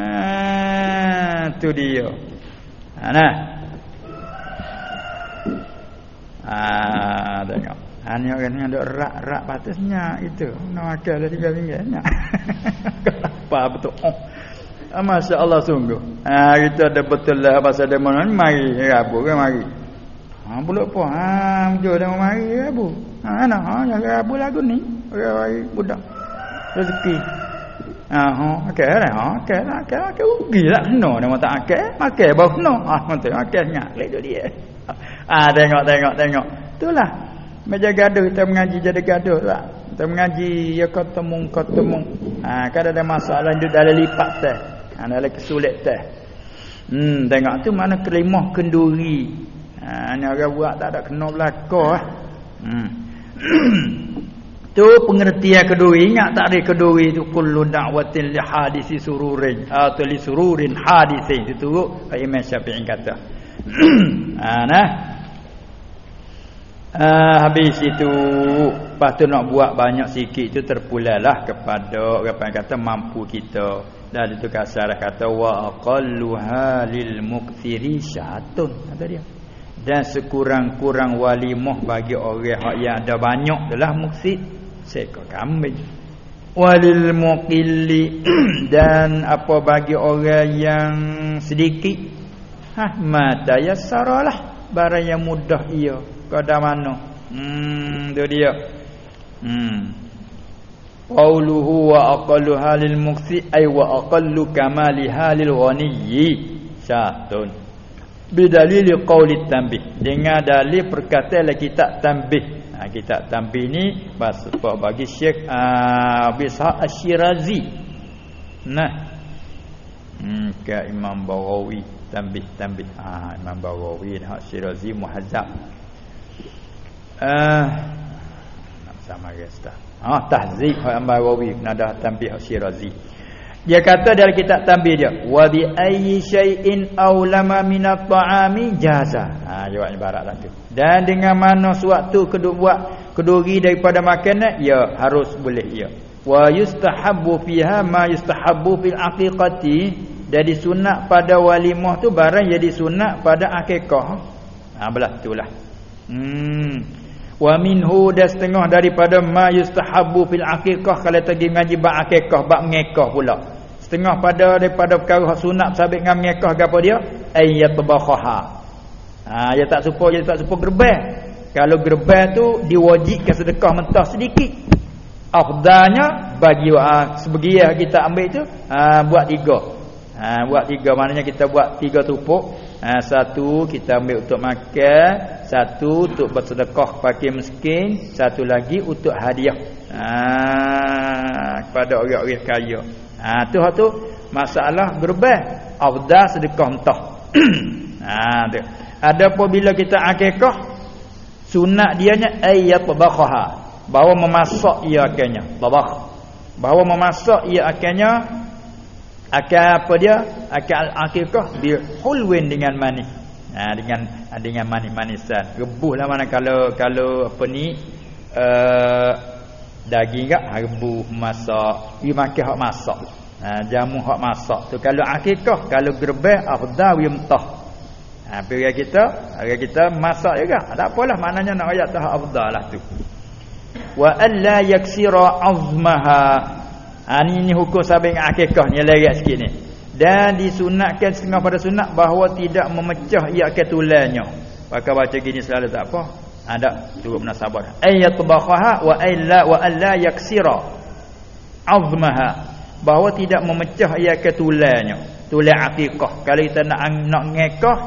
tu dia. Ha nah. Ha tengok. Ha ni orang ni ada rak-rak patusnya itu. Nak akal dah tiga minggu nya. *laughs* Apa betul? Oh. Masya Allah sungguh. Ha, kita ada betul lah pasal demo ni mari rabu kan mari. Ha pula apa? Ha muncul dah mari ya bu. Ha nak ha jaga abu lagu ni. Mari budak. Rezeki. Ha ha okey dah ha okey lah okey okey rugi lah nama tak okey okey baru kena ha mantap okey lek tu dia ha tengok tengok tengok. Itulah. Meja gaduh kita mengaji jadi gaduh tak kita mengaji ya ketemu ketemu. Ha kada ada masalah duduk dalam lipat teh. Ha dalam kesulit teh. Hmm tengok tu mana kelimah kenduri. Ha ni orang buat tak ada kena belaka ah. Hmm. *clears throat* tu pengertian kedua ingat tak ada kedua itu kullu da'watin li hadisi sururin. Atau li sururin hadisin itu tu Imam Syafi'i kata. ha *clears throat* nah. Uh, habis itu Lepas tu nak buat banyak sikit tu Terpulalah kepada Apa yang kata mampu kita. Dan itu kasar kata Wa aqalluha lil mukthiri syatun Kata dia. Dan sekurang-kurang walimah Bagi orang yang ada banyak adalah muksid. Seekor kambing. Walil muqilli *clears throat* Dan apa bagi orang yang sedikit? Hah mata yassaralah Barang yang mudah ia Kada mana? Hmm, tu dia. Hmm. Qauluhu wa aqallu halil muqsi ay wa aqallu kamali halil ghaniyyi syatun. Bidalil qauli tanbih. Dengan dalil perkataan kitab tanbih. Ha, kitab tanbih ni bahasa bagi Syekh uh, Bisa Asy-Syirazi. Nah. Hmm, ke Imam Bawawi tanbih. Ah, ha, Imam Bawawi Asy-Syirazi muhazzab. Uh, sama resta. Ah tahzib Al-Bawawi nada tanbih Syirazi. Dia kata dalam kitab tanbih dia, wa bi ayyi syai'in awlama min at-ta'ami jaza. Ha jawab ibarat tu. Dan dengan mana suatu kedua buat keduri daripada makanan, ya harus boleh ya. Wa yustahabbu fiha ma yustahabbu fil aqiqati. Jadi sunat pada walimah tu barang jadi sunat pada akikah. Ha belah itulah. Hmm wa minhu dan setengah daripada ma yustahabu fil aqiqah. Kalau pergi ngaji bab aqiqah bab ngekah pula. Setengah pada daripada perkara sunat sabit dengan ngekah gapo dia? Ayat tabakhaha ha dia tak supo dia tak supo gerbang kalau gerbang tu diwajibkan sedekah mentah sedikit. Afdalnya bagi uh, sebagian kita ambil tu uh, buat tiga. Ha, buat tiga. Maknanya kita buat tiga tupuk. Ha, satu kita ambil untuk makan satu untuk bersedekah pakai miskin satu lagi untuk hadiah. Ha, kepada orang-orang kaya. Ha, tu tu. Masalah gerbang afdal sedekah mentah. *clears throat* Ha, tu. ada apabila kita akikah sunat dianya ayat babakhaha bahawa memasak ia akhirnya. Babakh bahawa memasak ia akhirnya akan apa dia? Akan akikah bil hulwin dengan manis ha, dengan dengan manis-manisan rebuhlah mana kalau kalau apa ni uh, daging gak rebuh masak. Wi makan hak masak. Ha, jamu hak masak tu. Kalau akikah kalau gerbeh afdal wi mentah ha pergi kita harga kita masak juga tak apalah maknanya nak ayat tahap afdal lah tu. Wa alla yaksira azmaha. Ha ni, ni hukum sabing akikah ni lerat sikit ni. Dan disunatkan setengah pada sunat bahawa tidak memecah ia ke tulangnya. Maka baca gini selalu tak apa. Ada munasabah. Ayat tabakhaha wa illa wa alla yaksira azmaha. Bahawa tidak memecah ia ke tulangnya. Tulang akikah. Kalau kita nak nak ngekah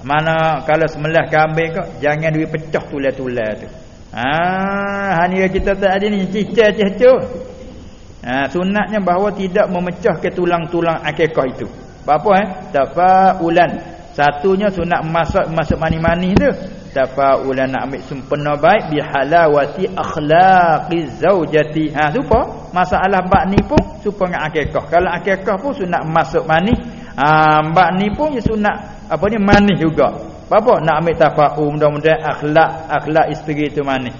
mana kalau semelah kambing kau jangan duit pecah tulang-tulang tu. Ha ni kita tak ada ni cicah-cicah Ha, sunatnya bahawa tidak memecah ke tulang-tulang akikah itu. Apa eh? Tafaulan. Satunya sunat masak masuk mani-mani tu. Tafaulan nak ambil sempena baik bi halawati akhlaqi zaujati. Ha supa masalah bab ni pun supa dengan akikah. Kalau akikah pun sunat masuk mani. Ha bab ni pun ya sunat apa ni mani juga. Apa nak ambil tafau mudah-mudahan akhlak akhlak isteri itu mani.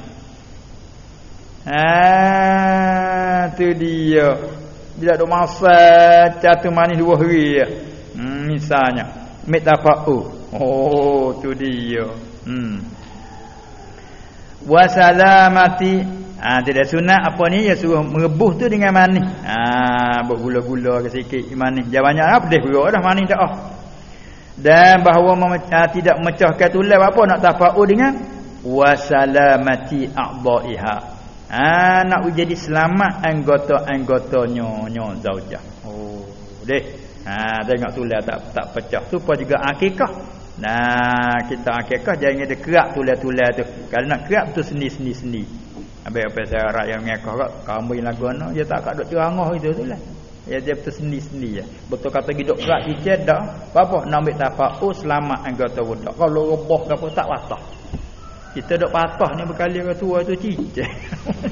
Ha tu dia. Bila ada masa catu manis dua hari ya. Hmm, misalnya metafa'u. Oh tu dia. Hmm. Wa salamati ha tidak sunat apa ni ya suruh merebuh tu dengan manis. Ha bergula-gula ke sikit manis. Jangan banyak apa dah pula dah manis dah. Oh. Dan bahawa memecah, tidak memecahkan tulang apa nak tafa'u dengan wa salamati a'dha'iha ha, nak jadi selamat anggota-anggotanya nyo zaujah. Oh deh ha tengok tulah tak tak pecah. Supaya juga akikah. Nah kita akikah jangan ada kerak tulah-tulah tu. Kalau nak kerak tu seni-seni-seni habis apa saya harap yang mengakah kak kamu yang lagu ana dia tak kat duk terangah itu tu lah. Ya dia betul seni-seni ya betul kata hidup kerak cicet dah. Apa nak ambil tapak oh selamat anggota budak. Kalau roboh apa tak patah kita dok patah ni berkali orang tua tu cicak.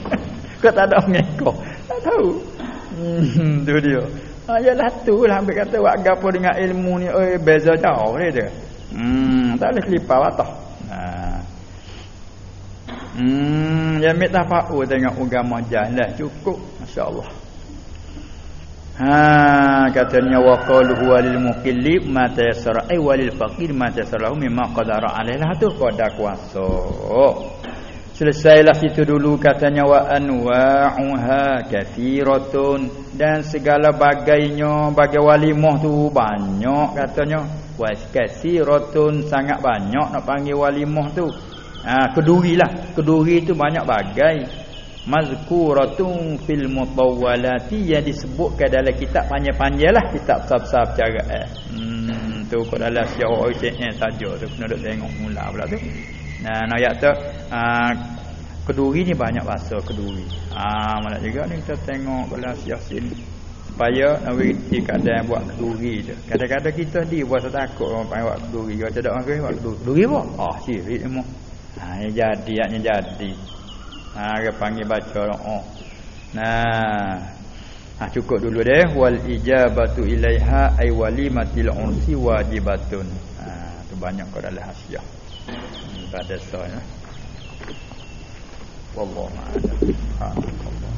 *laughs* Kau tak ada mengekor. Tak tahu. Hmm, tu dia. Ha, yalah tu lah ambil kata buat gapo dengan ilmu ni. Eh, beza jauh dia. Hmm, tak boleh kelipar patah. Ha. Hmm, ya mit tafau tengok agama jalan cukup masya-Allah. Ha katanya wa qalu walil muqilli ma tayassara ay walil faqir ma tayassara mimma qadara alaihi tu qada kuasa. Selesailah situ dulu katanya wa anwa'uha kathiratun dan segala bagainya bagi walimah tu banyak katanya. Wa kathiratun sangat banyak nak panggil walimah tu. Ha kedurilah, keduri tu banyak bagai mazkuratun fil mutawwalati yang disebutkan dalam kitab panjang-panjanglah kitab sab-sab cara eh. Hmm tu kau dalam syarah OCN saja tu kena duk tengok mula pula tu. Nah ayat tu uh, keduri ni banyak bahasa keduri. Ah uh, mana juga ni kita tengok dalam siasin supaya nawi di kadang buat keduri tu. Kadang-kadang kita di buat takut orang panggil buat keduri. Kalau tak ada orang buat keduri. Keduri apa? Ah, sirik semua. Ha, jadi, yaknya jadi. Ha dia panggil baca doa. Nah. Ha cukup dulu deh wal ijabatu ilaiha ay walimatil unsi wajibatun. Ha tu banyak kau dalam hasiah. Hmm, pada soalnya. Wallahu a'lam. Ha. Allah.